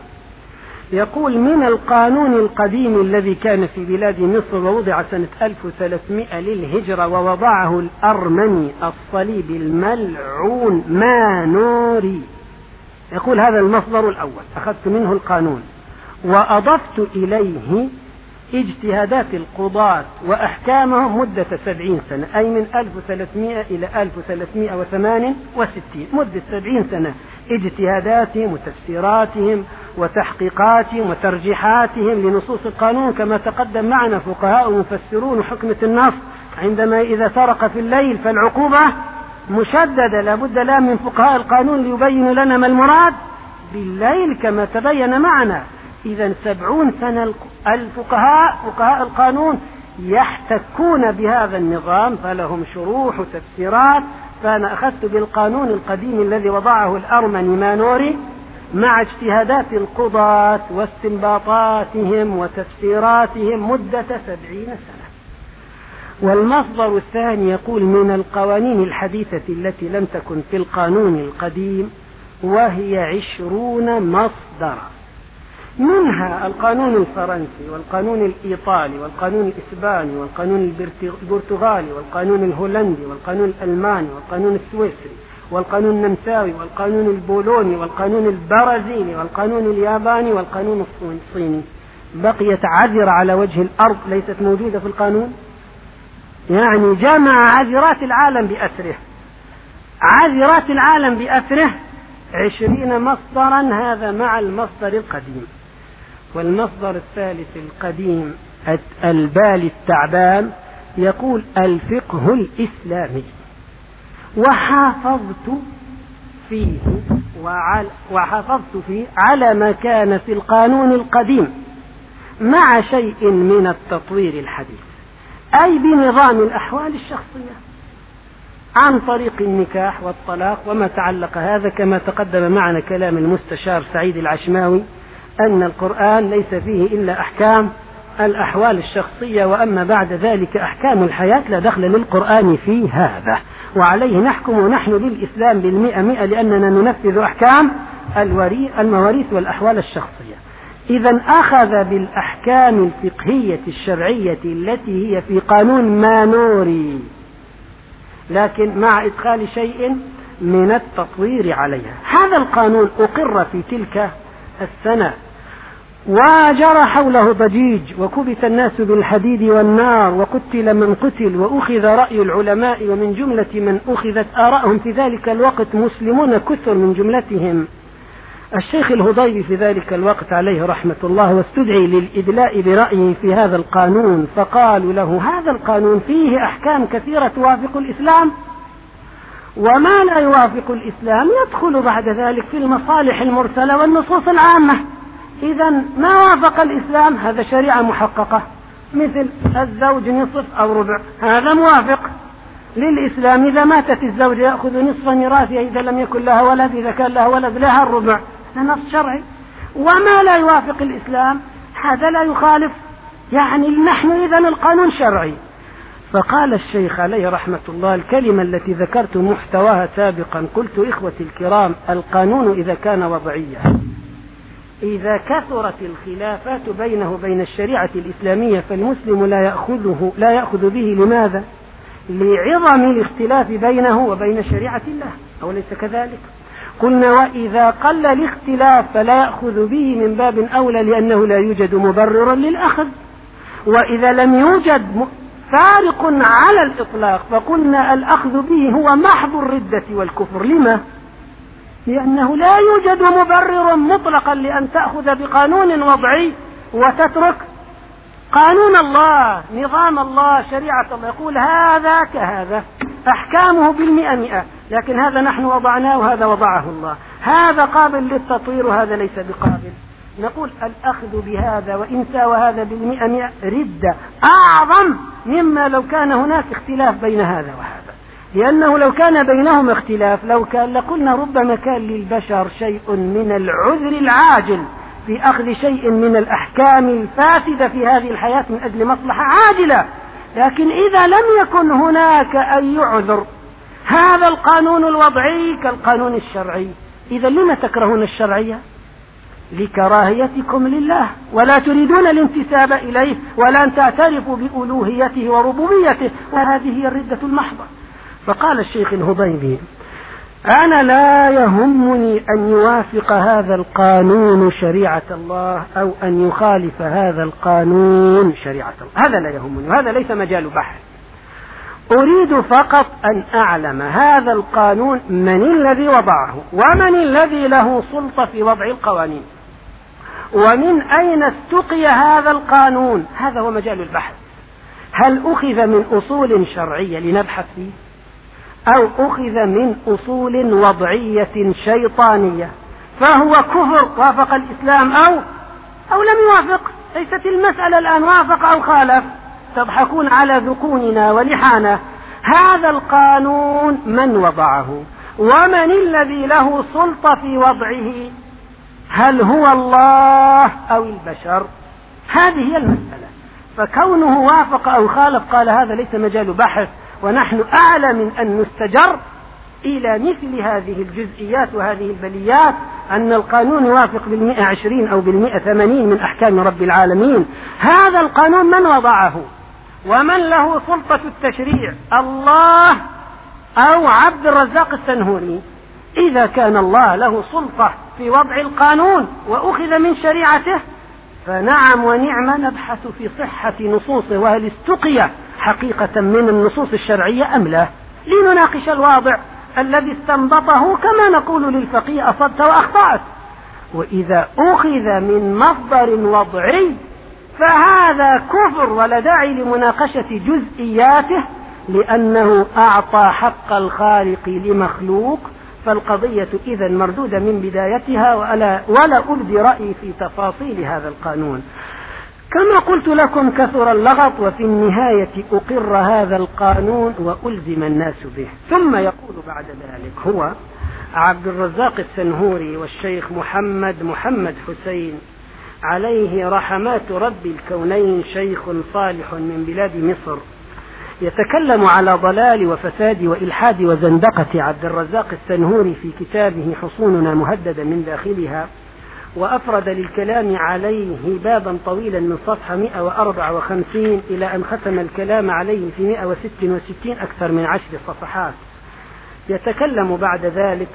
Speaker 1: يقول من القانون القديم الذي كان في بلاد مصر ووضع سنة 1300 للهجرة ووضعه الأرمني الصليب الملعون مانوري. يقول هذا المصدر الأول أخذت منه القانون. وأضفت إليه اجتهادات القضاة وأحكامهم مدة سبعين سنة أي من 1300 إلى 1368 مدة سبعين سنة. اجتهاداتهم وتفسيراتهم وتحقيقاتهم وترجيحاتهم لنصوص القانون كما تقدم معنا فقهاء ومفسرون حكمة النص. عندما إذا سرق في الليل فالعقوبة مشددة لابد لا من فقهاء القانون ليبين لنا ما المراد بالليل كما تبين معنا. إذا سبعون سنة الفقهاء فقهاء القانون يحتكون بهذا النظام فلهم شروح وتفسيرات فأنا أخذت بالقانون القديم الذي وضعه الأرمني مانوري مع اجتهادات القضاة واستنباطاتهم وتفسيراتهم مدة سبعين سنة. والمصدر الثاني يقول من القوانين الحديثة التي لم تكن في القانون القديم وهي عشرون مصدرا. منها القانون الفرنسي والقانون الإيطالي والقانون الإسباني والقانون البرتغالي والقانون الهولندي والقانون الألماني والقانون السويسري والقانون النمساوي والقانون البولوني والقانون البرازيلي والقانون الياباني والقانون الصيني. بقيت عذرة على وجه الأرض ليست موجودة في القانون. يعني جمع عذرات العالم بأسره. عذرات العالم بأسره عشرين مصدرا هذا مع المصدر القديم. والمصدر الثالث القديم البال التعبان يقول الفقه الإسلامي. وحافظت فيه وعلى وحافظت فيه على ما كان في القانون القديم مع شيء من التطوير الحديث. أي بنظام الأحوال الشخصية. عن طريق النكاح والطلاق وما تعلق هذا كما تقدم معنا كلام المستشار سعيد العشماوي أن القرآن ليس فيه إلا أحكام الأحوال الشخصية وأما بعد ذلك أحكام الحياة لا دخل للقرآن في هذا. وعليه نحكم نحن للإسلام بالمئة مئة لأننا ننفذ أحكام المواريث والأحوال الشخصية. إذا أخذ بالأحكام الفقهية الشرعية التي هي في قانون مانوري لكن مع إدخال شيء من التطوير عليها. هذا القانون أقر في تلك السنة. وجرى حوله ضجيج وكبت الناس بالحديد والنار وقتل من قتل وأخذ رأي العلماء ومن جملة من أخذت آراءهم في ذلك الوقت مسلمون كثر من جملتهم. الشيخ الهضيبي في ذلك الوقت عليه رحمة الله واستدعي للإدلاء برأيه في هذا القانون فقالوا له هذا القانون فيه أحكام كثيرة توافق الإسلام. وما لا يوافق الإسلام يدخل بعد ذلك في المصالح المرسلة والنصوص العامة. إذا ما وافق الإسلام؟ هذا شريعة محققة. مثل الزوج نصف أو ربع. هذا موافق. للإسلام إذا ماتت الزوجة يأخذ نصف ميراثها إذا لم يكن لها ولد إذا كان لها ولد لها الربع. هذا نص شرعي. وما لا يوافق الإسلام؟ هذا لا يخالف. يعني نحن إذا القانون شرعي. فقال الشيخ عليه رحمة الله الكلمة التي ذكرت محتواها سابقا قلت إخوتي الكرام القانون إذا كان وضعيا. إذا كثرت الخلافات بينه وبين الشريعة الإسلامية فالمسلم لا يأخذه لا يأخذ به لماذا؟ لعظم الاختلاف بينه وبين شريعة الله أو ليس كذلك؟ قلنا وإذا قل الاختلاف فلا يأخذ به من باب أولى لأنه لا يوجد مبرر للأخذ وإذا لم يوجد فارق على الإطلاق فقلنا الأخذ به هو محض الردة والكفر لما؟ لأنه لا يوجد مبرر مطلقا لأن تأخذ بقانون وضعي وتترك قانون الله نظام الله شريعة الله. يقول هذا كهذا أحكامه بالمئة مئة. لكن هذا نحن وضعناه وهذا وضعه الله. هذا قابل للتطوير وهذا ليس بقابل. نقول الأخذ بهذا وإن ساوى هذا بالمئة مئة ردة أعظم مما لو كان هناك اختلاف بين هذا وهذا. لأنه لو كان بينهم اختلاف لو كان لقلنا ربما كان للبشر شيء من العذر العاجل في أخذ شيء من الأحكام الفاسدة في هذه الحياة من أجل مصلحة عاجلة. لكن إذا لم يكن هناك أي عذر هذا القانون الوضعي كالقانون الشرعي. إذا لم تكرهون الشرعية؟ لكراهيتكم لله ولا تريدون الانتساب إليه ولا أن تعترفوا بألوهيته وربوبيته. وهذه هي الردة المحضة. فقال الشيخ الهضيبي أنا لا يهمني أن يوافق هذا القانون شريعة الله أو أن يخالف هذا القانون شريعة الله. هذا لا يهمني وهذا ليس مجال بحث. أريد فقط أن أعلم هذا القانون من الذي وضعه ومن الذي له سلطة في وضع القوانين. ومن أين استقي هذا القانون؟ هذا هو مجال البحث. هل أخذ من أصول شرعية لنبحث فيه؟ أو أخذ من أصول وضعية شيطانية فهو كفر وافق الإسلام أو أو لم يوافق. ليست المسألة الآن وافق أو خالف. تضحكون على ذقوننا ولحانا هذا القانون من وضعه؟ ومن الذي له سلطة في وضعه؟ هل هو الله أو البشر؟ هذه هي المسألة. فكونه وافق أو خالف قال هذا ليس مجال بحث. ونحن أعلى من أن نستجر إلى مثل هذه الجزئيات وهذه البليات أن القانون يوافق بالمئة عشرين أو بالمئة ثمانين من أحكام رب العالمين. هذا القانون من وضعه؟ ومن له سلطة التشريع؟ الله أو عبد الرزاق السنهوري. إذا كان الله له سلطة في وضع القانون وأخذ من شريعته فنعم ونعم نبحث في صحة نصوصه وهل استقي حقيقة من النصوص الشرعية أم لا؟ لنناقش الواضع الذي استنبطه كما نقول للفقيه أصبت وأخطأت. وإذا أخذ من مصدر وضعي فهذا كفر ولا داعي لمناقشة جزئياته لأنه أعطى حق الخالق لمخلوق فالقضية إذا مردودة من بدايتها ولا, ولا أبدي رأيي في تفاصيل هذا القانون. كما قلت لكم كثر اللغط وفي النهاية أقر هذا القانون وألزم الناس به. ثم يقول بعد ذلك هو عبد الرزاق السنهوري والشيخ محمد محمد حسين عليه رحمات رب الكونين شيخ صالح من بلاد مصر. يتكلم على ضلال وفساد وإلحاد وزندقة عبد الرزاق السنهوري في كتابه حصوننا مهددة من داخلها. وأفرد للكلام عليه بابا طويلا من صفحة 154 إلى أن ختم الكلام عليه في 166 أكثر من عشر صفحات. يتكلم بعد ذلك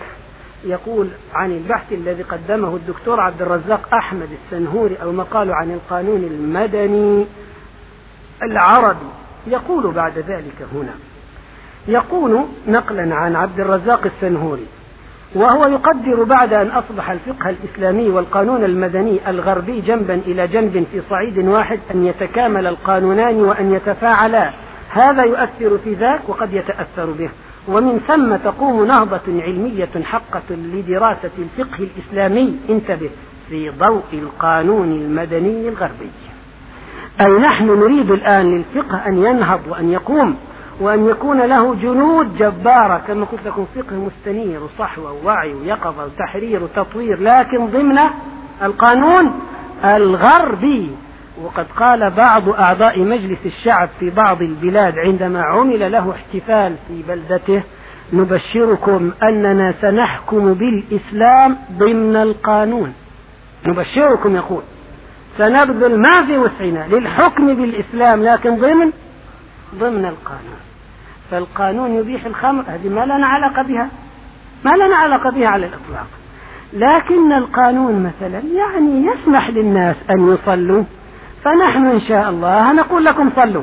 Speaker 1: يقول عن البحث الذي قدمه الدكتور عبد الرزاق أحمد السنهوري أو مقال عن القانون المدني العربي. يقول بعد ذلك هنا يقول نقلا عن عبد الرزاق السنهوري وهو يقدر بعد أن أصبح الفقه الإسلامي والقانون المدني الغربي جنبا إلى جنب في صعيد واحد أن يتكامل القانونان وأن يتفاعلا. هذا يؤثر في ذاك وقد يتأثر به. ومن ثم تقوم نهضة علمية حقة لدراسة الفقه الإسلامي. انتبه في ضوء القانون المدني الغربي. أي نحن نريد الآن للفقه أن ينهض وأن يقوم. وأن يكون له جنود جبارة كما قلت لكم فقه مستنير وصحوة ووعي ويقظة وتحرير وتطوير. لكن ضمن القانون الغربي وقد قال بعض أعضاء مجلس الشعب في بعض البلاد عندما عمل له احتفال في بلدته نبشركم أننا سنحكم بالإسلام ضمن القانون. نبشركم يقول سنبذل ما في وسعنا للحكم بالإسلام لكن ضمن ضمن القانون. فالقانون يبيح الخمر هذه ما لنا علاقة بها. ما لنا علاقة بها على الإطلاق. لكن القانون مثلا يعني يسمح للناس أن يصلوا. فنحن إن شاء الله نقول لكم صلوا.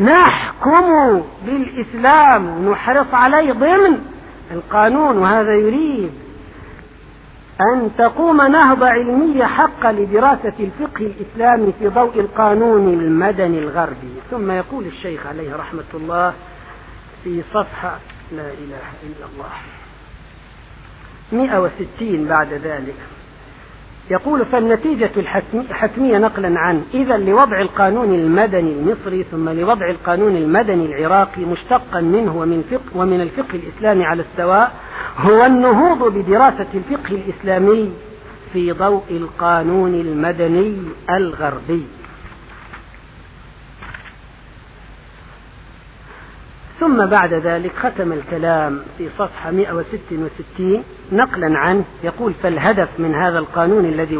Speaker 1: نحكم بالإسلام ونحرص عليه ضمن القانون وهذا يريد أن تقوم نهضة علمية حقة لدراسة الفقه الإسلامي في ضوء القانون المدني الغربي. ثم يقول الشيخ عليه رحمة الله في صفحة لا إله إلا الله. 160 بعد ذلك. يقول فالنتيجة الحتمية نقلا عن إذا لوضع القانون المدني المصري ثم لوضع القانون المدني العراقي مشتقا منه ومن, فقه ومن الفقه الإسلامي على السواء هو النهوض بدراسة الفقه الإسلامي في ضوء القانون المدني الغربي. ثم بعد ذلك ختم الكلام في صفحة 166 نقلا عنه. يقول فالهدف من هذا القانون الذي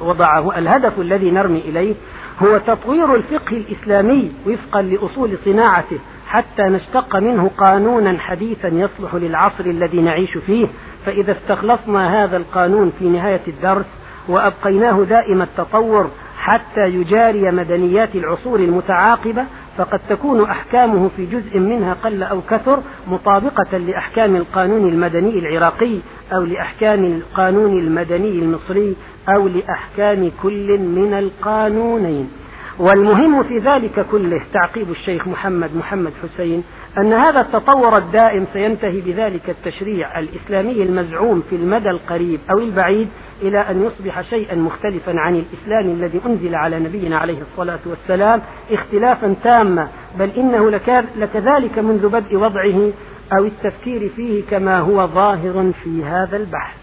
Speaker 1: وضعه الهدف الذي نرمي إليه هو تطوير الفقه الإسلامي وفقا لأصول صناعته حتى نشتق منه قانونا حديثا يصلح للعصر الذي نعيش فيه. فإذا استخلصنا هذا القانون في نهاية الدرس وأبقيناه دائم التطور حتى يجاري مدنيات العصور المتعاقبة فقد تكون أحكامه في جزء منها قل أو كثر مطابقة لأحكام القانون المدني العراقي أو لأحكام القانون المدني المصري أو لأحكام كل من القانونين. والمهم في ذلك كله تعقيب الشيخ محمد محمد حسين أن هذا التطور الدائم سينتهي بذلك التشريع الإسلامي المزعوم في المدى القريب أو البعيد إلى أن يصبح شيئا مختلفا عن الإسلام الذي أنزل على نبينا عليه الصلاة والسلام اختلافا تاما بل إنه لكذلك منذ بدء وضعه أو التفكير فيه كما هو ظاهر في هذا البحث.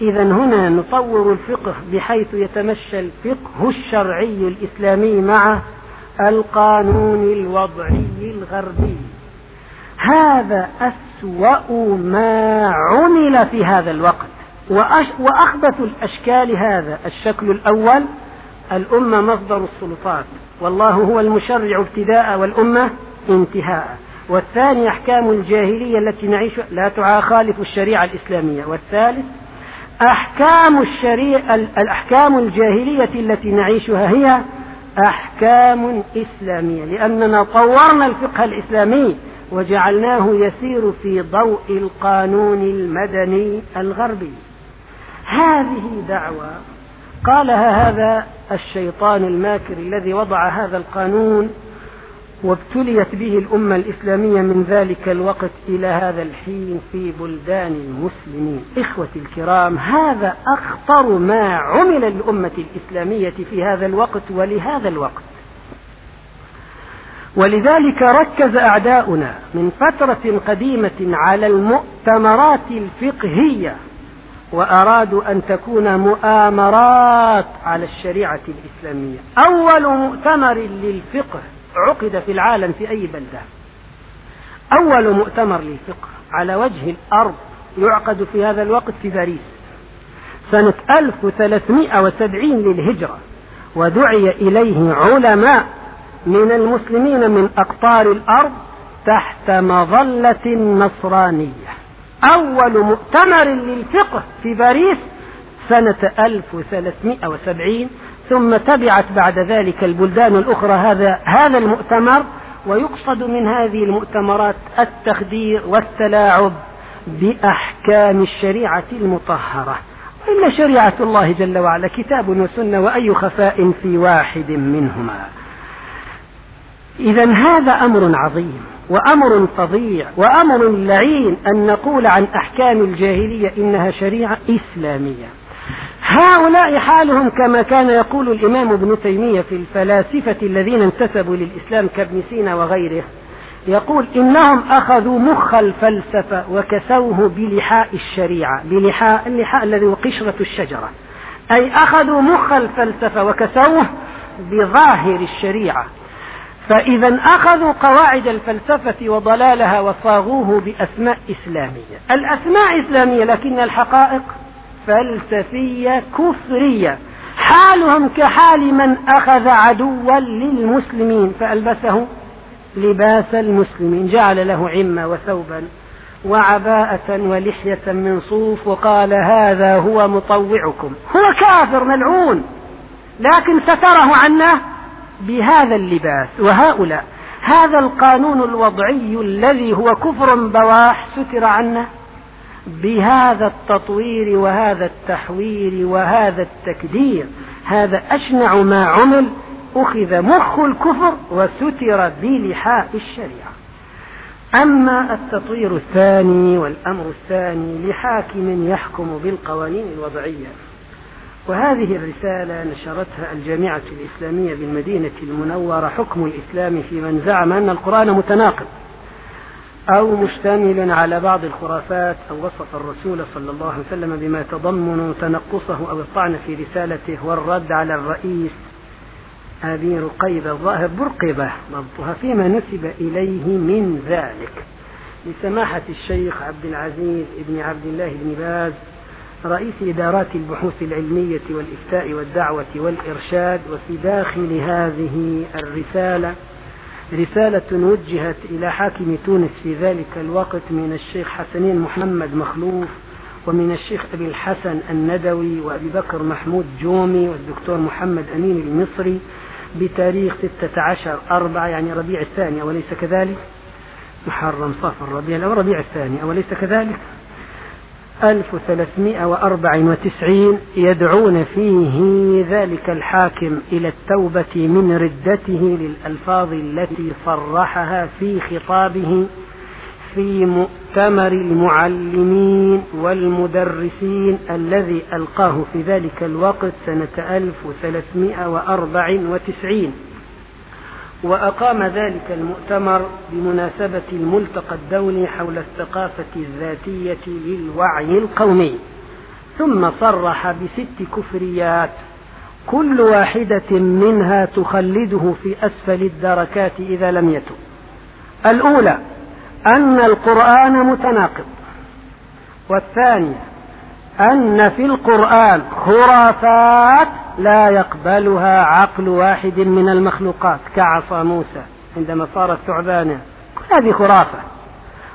Speaker 1: إذا هنا نطور الفقه بحيث يتمشى الفقه الشرعي الإسلامي مع القانون الوضعي الغربي. هذا أسوأ ما عمل في هذا الوقت. وأخبث الأشكال هذا. الشكل الأول الأمة مصدر السلطات. والله هو المشرع ابتداء والأمة انتهاء. والثاني أحكام الجاهلية التي نعيش لا تخالف الشريعة الإسلامية. والثالث أحكام الشريعة الأحكام الجاهلية التي نعيشها هي أحكام إسلامية. لأننا طورنا الفقه الإسلامي وجعلناه يسير في ضوء القانون المدني الغربي. هذه دعوة قالها هذا الشيطان الماكر الذي وضع هذا القانون وابتليت به الأمة الإسلامية من ذلك الوقت إلى هذا الحين في بلدان المسلمين. إخوتي الكرام هذا أخطر ما عمل للأمة الإسلامية في هذا الوقت ولهذا الوقت. ولذلك ركز أعداؤنا من فترة قديمة على المؤتمرات الفقهية وأرادوا أن تكون مؤامرات على الشريعة الإسلامية. أول مؤتمر للفقه عقد في العالم في أي بلدة؟ أول مؤتمر للفقه على وجه الأرض يعقد في هذا الوقت في باريس سنة 1370 للهجرة ودعي إليه علماء من المسلمين من أقطار الأرض تحت مظلة نصرانية. أول مؤتمر للفقه في باريس سنة 1370 ثم تبعت بعد ذلك البلدان الأخرى هذا هذا المؤتمر ويقصد من هذه المؤتمرات التخدير والتلاعب بأحكام الشريعة المطهرة. إن شريعة الله جل وعلا كتاب وسنة وأي خفاء في واحد منهما. إذا هذا أمر عظيم وأمر فظيع وأمر لعين أن نقول عن أحكام الجاهلية إنها شريعة إسلامية. هؤلاء حالهم كما كان يقول الإمام ابن تيمية في الفلاسفة الذين انتسبوا للإسلام كابن سينا وغيره يقول إنهم أخذوا مخ الفلسفة وكسوه بلحاء الشريعة بلحاء اللحاء الذي هو قشرة الشجرة. أي أخذوا مخ الفلسفة وكسوه بظاهر الشريعة. فإذا أخذوا قواعد الفلسفة وضلالها وصاغوه بأسماء إسلامية. الأسماء إسلامية لكن الحقائق فلسفية كفرية. حالهم كحال من أخذ عدوا للمسلمين فألبسه لباس المسلمين. جعل له عمة وثوبا وعباءة ولحية من صوف وقال هذا هو مطوعكم. هو كافر ملعون لكن ستره عنا بهذا اللباس وهؤلاء هذا القانون الوضعي الذي هو كفر بواح ستر عنا بهذا التطوير وهذا التحوير وهذا التكدير هذا أشنع ما عمل أخذ مخ الكفر وستر بلحاء الشريعة. أما التطوير الثاني والأمر الثاني لحاكم يحكم بالقوانين الوضعية. وهذه الرسالة نشرتها الجامعة الإسلامية بالمدينة المنورة حكم الإسلام في من زعم أن القرآن متناقض أو مشتمل على بعض الخرافات أو وصف الرسول صلى الله عليه وسلم بما يتضمن تنقصه أو الطعن في رسالته والرد على الرئيس أبي رقيبة الظاهر برقبة ضبطها فيما نسب إليه من ذلك. لسماحة الشيخ عبد العزيز بن عبد الله بن باز رئيس إدارات البحوث العلمية والإفتاء والدعوة والإرشاد وفي داخل هذه الرسالة رسالة وجهت إلى حاكم تونس في ذلك الوقت من الشيخ حسنين محمد مخلوف ومن الشيخ أبي الحسن الندوي وأبي بكر محمود جومي والدكتور محمد أمين المصري بتاريخ 16 أربعة يعني ربيع الثاني أوليس كذلك؟ محرم صفر ربيع الأول ربيع الثاني أوليس كذلك؟ 1394 يدعون فيه ذلك الحاكم إلى التوبة من ردته للألفاظ التي صرحها في خطابه في مؤتمر المعلمين والمدرسين الذي ألقاه في ذلك الوقت سنة 1394 وأقام ذلك المؤتمر بمناسبة الملتقى الدولي حول الثقافة الذاتية للوعي القومي. ثم صرح بست كفريات. كل واحدة منها تخلده في أسفل الدركات إذا لم يتب. الأولى أن القرآن متناقض. والثانية أن في القرآن خرافات لا يقبلها عقل واحد من المخلوقات كعصا موسى عندما صارت ثعبانا هذه خرافة.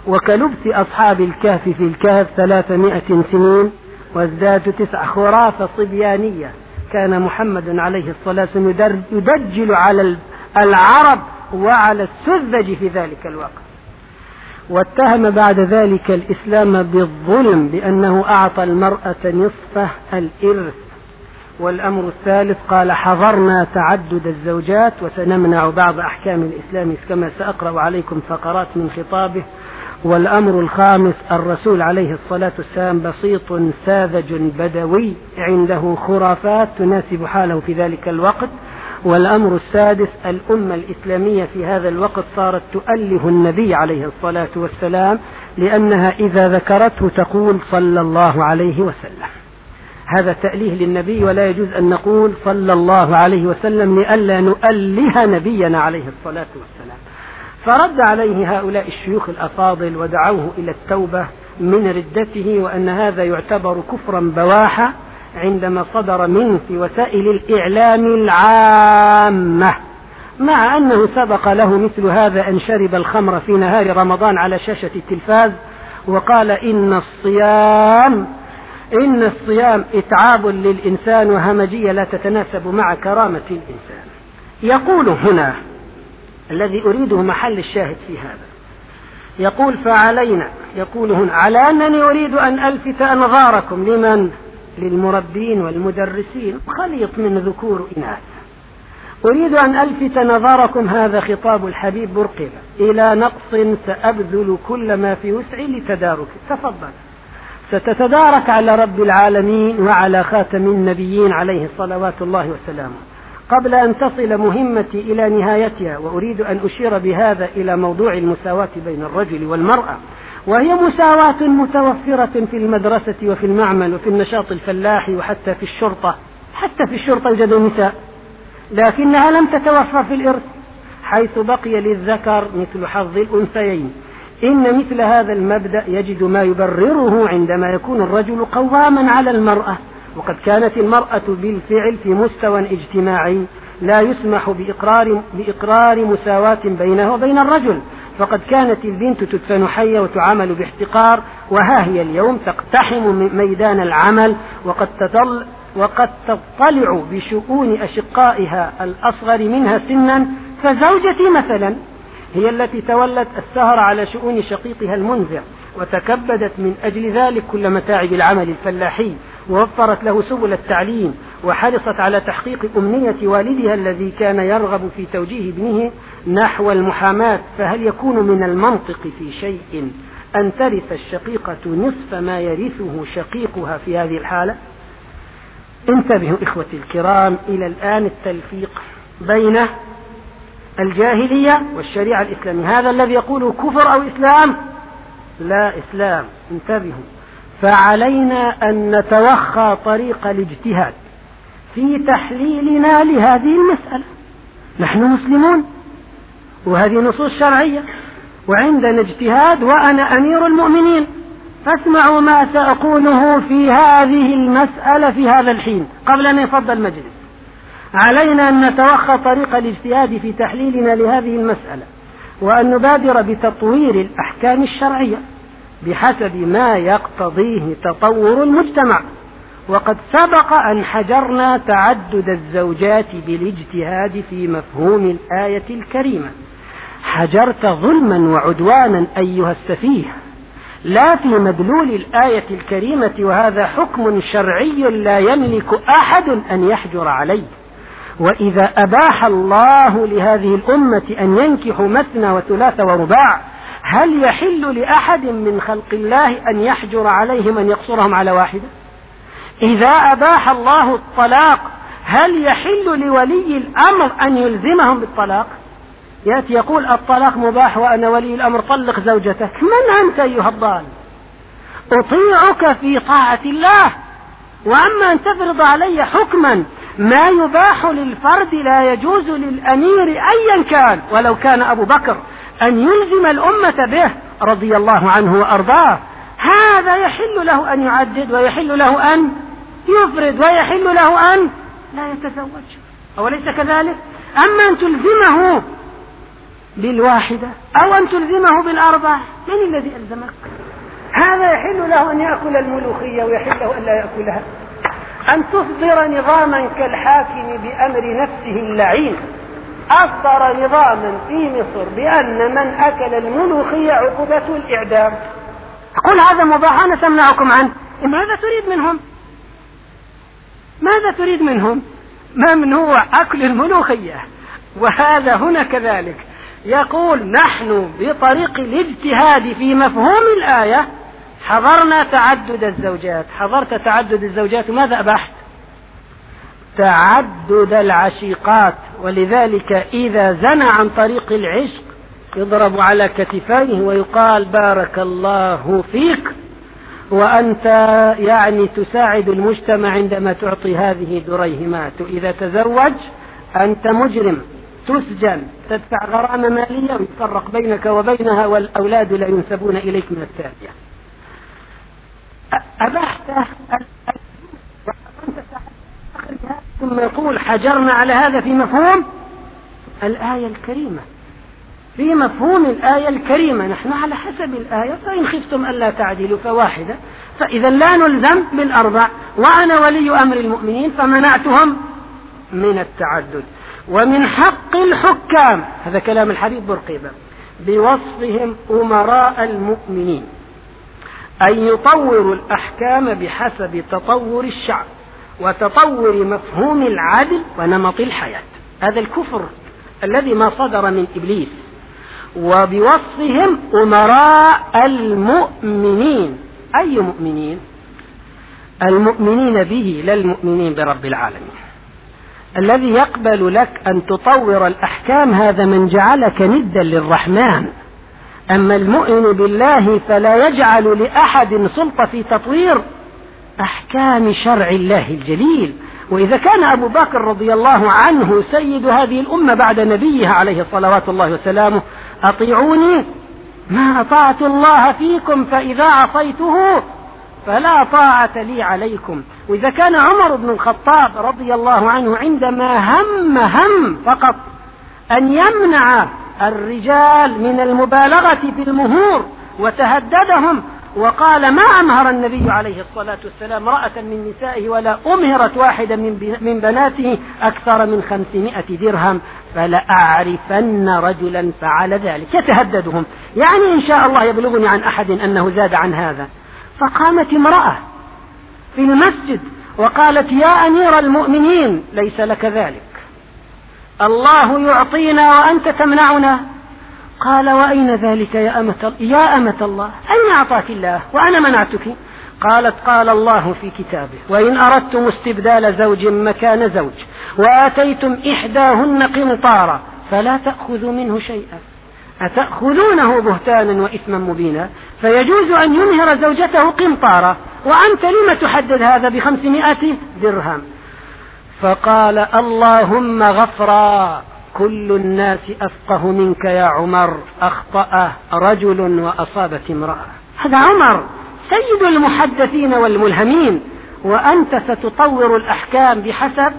Speaker 1: وكلبس أصحاب الكهف في الكهف ثلاثمائة سنين وازدادوا تسع خرافة صبيانية. كان محمد عليه الصلاة والسلام يدجل على العرب وعلى السذج في ذلك الوقت. واتهم بعد ذلك الإسلام بالظلم بأنه أعطى المرأة نصف الإرث. والأمر الثالث قال حظرنا تعدد الزوجات وسنمنع بعض أحكام الإسلام كما سأقرأ عليكم فقرات من خطابه. والأمر الخامس الرسول عليه الصلاة والسلام بسيط ساذج بدوي عنده خرافات تناسب حاله في ذلك الوقت. والأمر السادس الأمة الإسلامية في هذا الوقت صارت تؤله النبي عليه الصلاة والسلام لأنها إذا ذكرته تقول صلى الله عليه وسلم. هذا تأليه للنبي ولا يجوز أن نقول صلى الله عليه وسلم لئلا نؤله نبينا عليه الصلاة والسلام. فرد عليه هؤلاء الشيوخ الأفاضل ودعوه إلى التوبة من ردته وأن هذا يعتبر كفرا بواحا عندما صدر منه في وسائل الإعلام العامة مع أنه سبق له مثل هذا أن شرب الخمر في نهار رمضان على شاشة التلفاز وقال إن الصيام إن الصيام إتعاب للإنسان وهمجية لا تتناسب مع كرامة الإنسان. يقول هنا الذي أريده محل الشاهد في هذا يقول فعلينا يقول هنا على أنني أريد أن ألفت أنظاركم لمن؟ للمربين والمدرسين خليط من ذكور إناث أريد أن ألفت نظركم هذا خطاب الحبيب برقبة إلى نقص سأبذل كل ما في وسعي لتداركه تفضل. ستتدارك على رب العالمين وعلى خاتم النبيين عليه صلوات الله وسلامه قبل أن تصل مهمتي إلى نهايتها وأريد أن أشير بهذا إلى موضوع المساواة بين الرجل والمرأة. وهي مساواة متوفرة في المدرسة وفي المعمل وفي النشاط الفلاحي وحتى في الشرطة حتى في الشرطة يوجد نساء لكنها لم تتوفر في الإرث حيث بقي للذكر مثل حظ الأنثيين. إن مثل هذا المبدأ يجد ما يبرره عندما يكون الرجل قواما على المرأة. وقد كانت المرأة بالفعل في مستوى اجتماعي لا يسمح بإقرار, بإقرار مساواة بينه وبين الرجل. فقد كانت البنت تدفن حية وتعامل باحتقار وها هي اليوم تقتحم ميدان العمل وقد تظل وقد تطلع بشؤون أشقائها الأصغر منها سنا فزوجتي مثلا هي التي تولت السهر على شؤون شقيقها المنذر وتكبدت من أجل ذلك كل متاعب العمل الفلاحي ووفرت له سبل التعليم وحرصت على تحقيق أمنية والدها الذي كان يرغب في توجيه ابنه نحو المحاماة فهل يكون من المنطق في شيء أن ترث الشقيقة نصف ما يرثه شقيقها في هذه الحالة؟ انتبهوا إخوتي الكرام إلى الآن التلفيق بين الجاهلية والشريعة الإسلامية. هذا الذي يقول كفر أو إسلام؟ لا إسلام. انتبهوا. فعلينا أن نتوخى طريق الاجتهاد. في تحليلنا لهذه المسألة. نحن مسلمون وهذه نصوص شرعية وعندنا اجتهاد وأنا أمير المؤمنين فاسمعوا ما سأقوله في هذه المسألة في هذا الحين قبل أن يفضل المجلس. علينا أن نتوخى طريق الاجتهاد في تحليلنا لهذه المسألة وأن نبادر بتطوير الأحكام الشرعية بحسب ما يقتضيه تطور المجتمع. وقد سبق أن حجرنا تعدد الزوجات بالاجتهاد في مفهوم الآية الكريمة. حجرت ظلما وعدوانا أيها السفيه. لا في مدلول الآية الكريمة وهذا حكم شرعي لا يملك أحد أن يحجر عليه. وإذا أباح الله لهذه الأمة أن ينكحوا مثنى وثلاث ورباع هل يحل لأحد من خلق الله أن يحجر عليهم أن يقصرهم على واحدة؟ إذا أباح الله الطلاق هل يحل لولي الأمر أن يلزمهم بالطلاق؟ يأتي يقول الطلاق مباح وأنا ولي الأمر طلق زوجتك من أنت أيها الضال؟ أطيعك في طاعة الله وأما أن تفرض علي حكما ما يباح للفرد لا يجوز للأمير أيا كان ولو كان أبو بكر أن يلزم الأمة به رضي الله عنه وأرضاه. هذا يحل له أن يعدد ويحل له أن يفرد ويحل له أن لا يتزوج. أوليس كذلك؟ أما أن تلزمه بالواحدة أو أن تلزمه بالأربع من الذي ألزمك؟ هذا يحل له أن يأكل الملوخية ويحل له أن لا يأكلها. أن تصدر نظاما كالحاكم بأمر نفسه اللعين. أصدر نظاما في مصر بأن من أكل الملوخية عقوبته الإعدام. أقول هذا مباح أنا سمنعكم عنه. ماذا تريد منهم؟ ماذا تريد منهم؟ ممنوع أكل الملوخية؟ وهذا هنا كذلك. يقول نحن بطريق الاجتهاد في مفهوم الآية حضرنا تعدد الزوجات. حضرت تعدد الزوجات ماذا أبحت تعدد العشيقات. ولذلك إذا زنى عن طريق العشق يضرب على كتفيه ويقال بارك الله فيك. وأنت يعني تساعد المجتمع عندما تعطي هذه دريهمات إذا تزوج أنت مجرم تسجن تدفع غرامة مالية ويتفرق بينك وبينها والأولاد لا ينسبون إليك من التالية. أبحت ثم يقول حجرنا على هذا في مفهوم الآية الكريمة. في مفهوم الآية الكريمة. نحن على حسب الآية فإن خفتم ألا تعدلوا فواحدة. فإذا لا نلزم بالأربع. وأنا ولي أمر المؤمنين فمنعتهم من التعدد. ومن حق الحكام هذا كلام الحبيب برقيبة بوصفهم أمراء المؤمنين. أن يطوروا الأحكام بحسب تطور الشعب وتطور مفهوم العدل ونمط الحياة. هذا الكفر الذي ما صدر من إبليس. وبوصفهم أمراء المؤمنين. أي مؤمنين؟ المؤمنين به لا المؤمنين برب العالمين. الذي يقبل لك أن تطور الأحكام هذا من جعلك ندا للرحمن. أما المؤمن بالله فلا يجعل لأحد سلطة في تطوير أحكام شرع الله الجليل. وإذا كان أبو بكر رضي الله عنه سيد هذه الأمة بعد نبيها عليه صلوات الله وسلامه أطيعوني؟ ما أطعت الله فيكم فإذا عصيته فلا طاعة لي عليكم. وإذا كان عمر بن الخطاب رضي الله عنه عندما هم هم فقط أن يمنع الرجال من المبالغة في المهور وتهددهم وقال ما أمهر النبي عليه الصلاة والسلام امرأة من نسائه ولا أمهرت واحدة من, من بناته أكثر من خمسمائة درهم؟ فلأعرفن رجلا فعل ذلك. يتهددهم. يعني إن شاء الله يبلغني عن أحد أنه زاد عن هذا. فقامت امرأة في المسجد وقالت يا أمير المؤمنين ليس لك ذلك. الله يعطينا وأنت تمنعنا. قال وأين ذلك يا أمة, يا أمة الله؟ أين أعطاك الله؟ وأنا منعتك. قالت قال الله في كتابه. وإن أردتم استبدال زوج مكان زوج. وآتيتم إحداهن قنطارا فلا تأخذوا منه شيئا. أتأخذونه بهتانا وإثما مبينا؟ فيجوز أن يمهر زوجته قنطارا. وأنت لم تحدد هذا بخمسمائة درهم؟ فقال اللهم غفرا. كل الناس أفقه منك يا عمر. أخطأ رجل وأصابت امرأة. هذا عمر سيد المحدثين والملهمين. وأنت ستطور الأحكام بحسب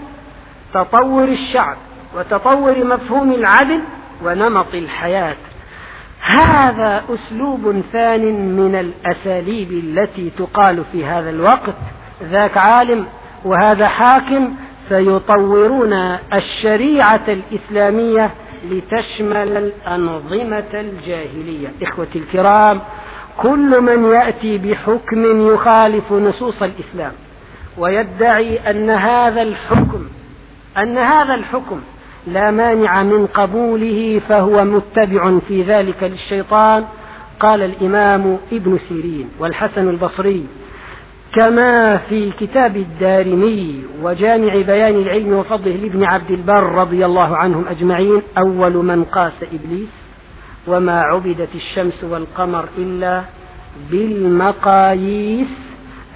Speaker 1: تطور الشعب وتطور مفهوم العدل ونمط الحياة. هذا أسلوب ثان من الأساليب التي تقال في هذا الوقت. ذاك عالم وهذا حاكم سيطورون الشريعة الإسلامية لتشمل الأنظمة الجاهلية. إخوتي الكرام كل من يأتي بحكم يخالف نصوص الإسلام ويدعي أن هذا الحكم أن هذا الحكم لا مانع من قبوله فهو متبع في ذلك للشيطان قال الإمام ابن سيرين والحسن البصري. كما في كتاب الدارمي وجامع بيان العلم وفضله لابن عبد البر رضي الله عنهم أجمعين أول من قاس إبليس وما عبدت الشمس والقمر إلا بالمقاييس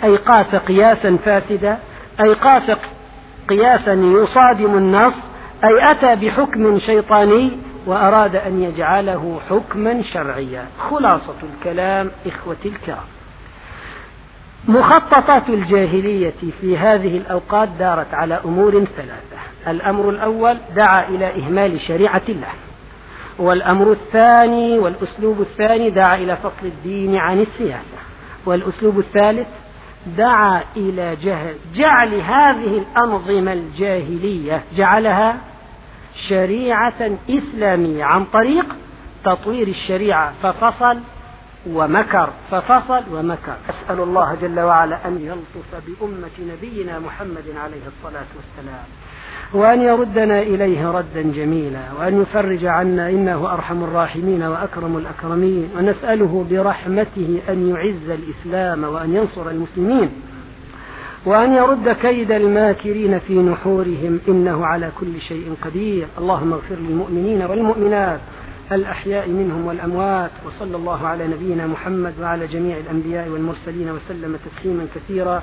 Speaker 1: أي قاس قياسا فاسدا أي قاس قياسا يصادم النص أي أتى بحكم شيطاني وأراد أن يجعله حكما شرعيا. خلاصة الكلام إخوتي الكرام. مخططات الجاهلية في هذه الأوقات دارت على أمور ثلاثة. الأمر الأول دعا إلى إهمال شريعة الله. والأمر الثاني والأسلوب الثاني دعا إلى فصل الدين عن السياسة. والأسلوب الثالث دعا إلى جهل جعل هذه الأنظمة الجاهلية جعلها شريعة إسلامية عن طريق تطوير الشريعة ففصل ومكر ففصل ومكر. أسأل الله جل وعلا أن يلطف بأمة نبينا محمد عليه الصلاة والسلام. وأن يردنا إليه ردا جميلا وأن يفرج عنا إنه أرحم الراحمين وأكرم الأكرمين ونسأله برحمته أن يعز الإسلام وأن ينصر المسلمين وأن يرد كيد الماكرين في نحورهم إنه على كل شيء قدير. اللهم اغفر للمؤمنين والمؤمنات الأحياء منهم والأموات وصلى الله على نبينا محمد وعلى جميع الأنبياء والمرسلين وسلم تسليما كثيرا.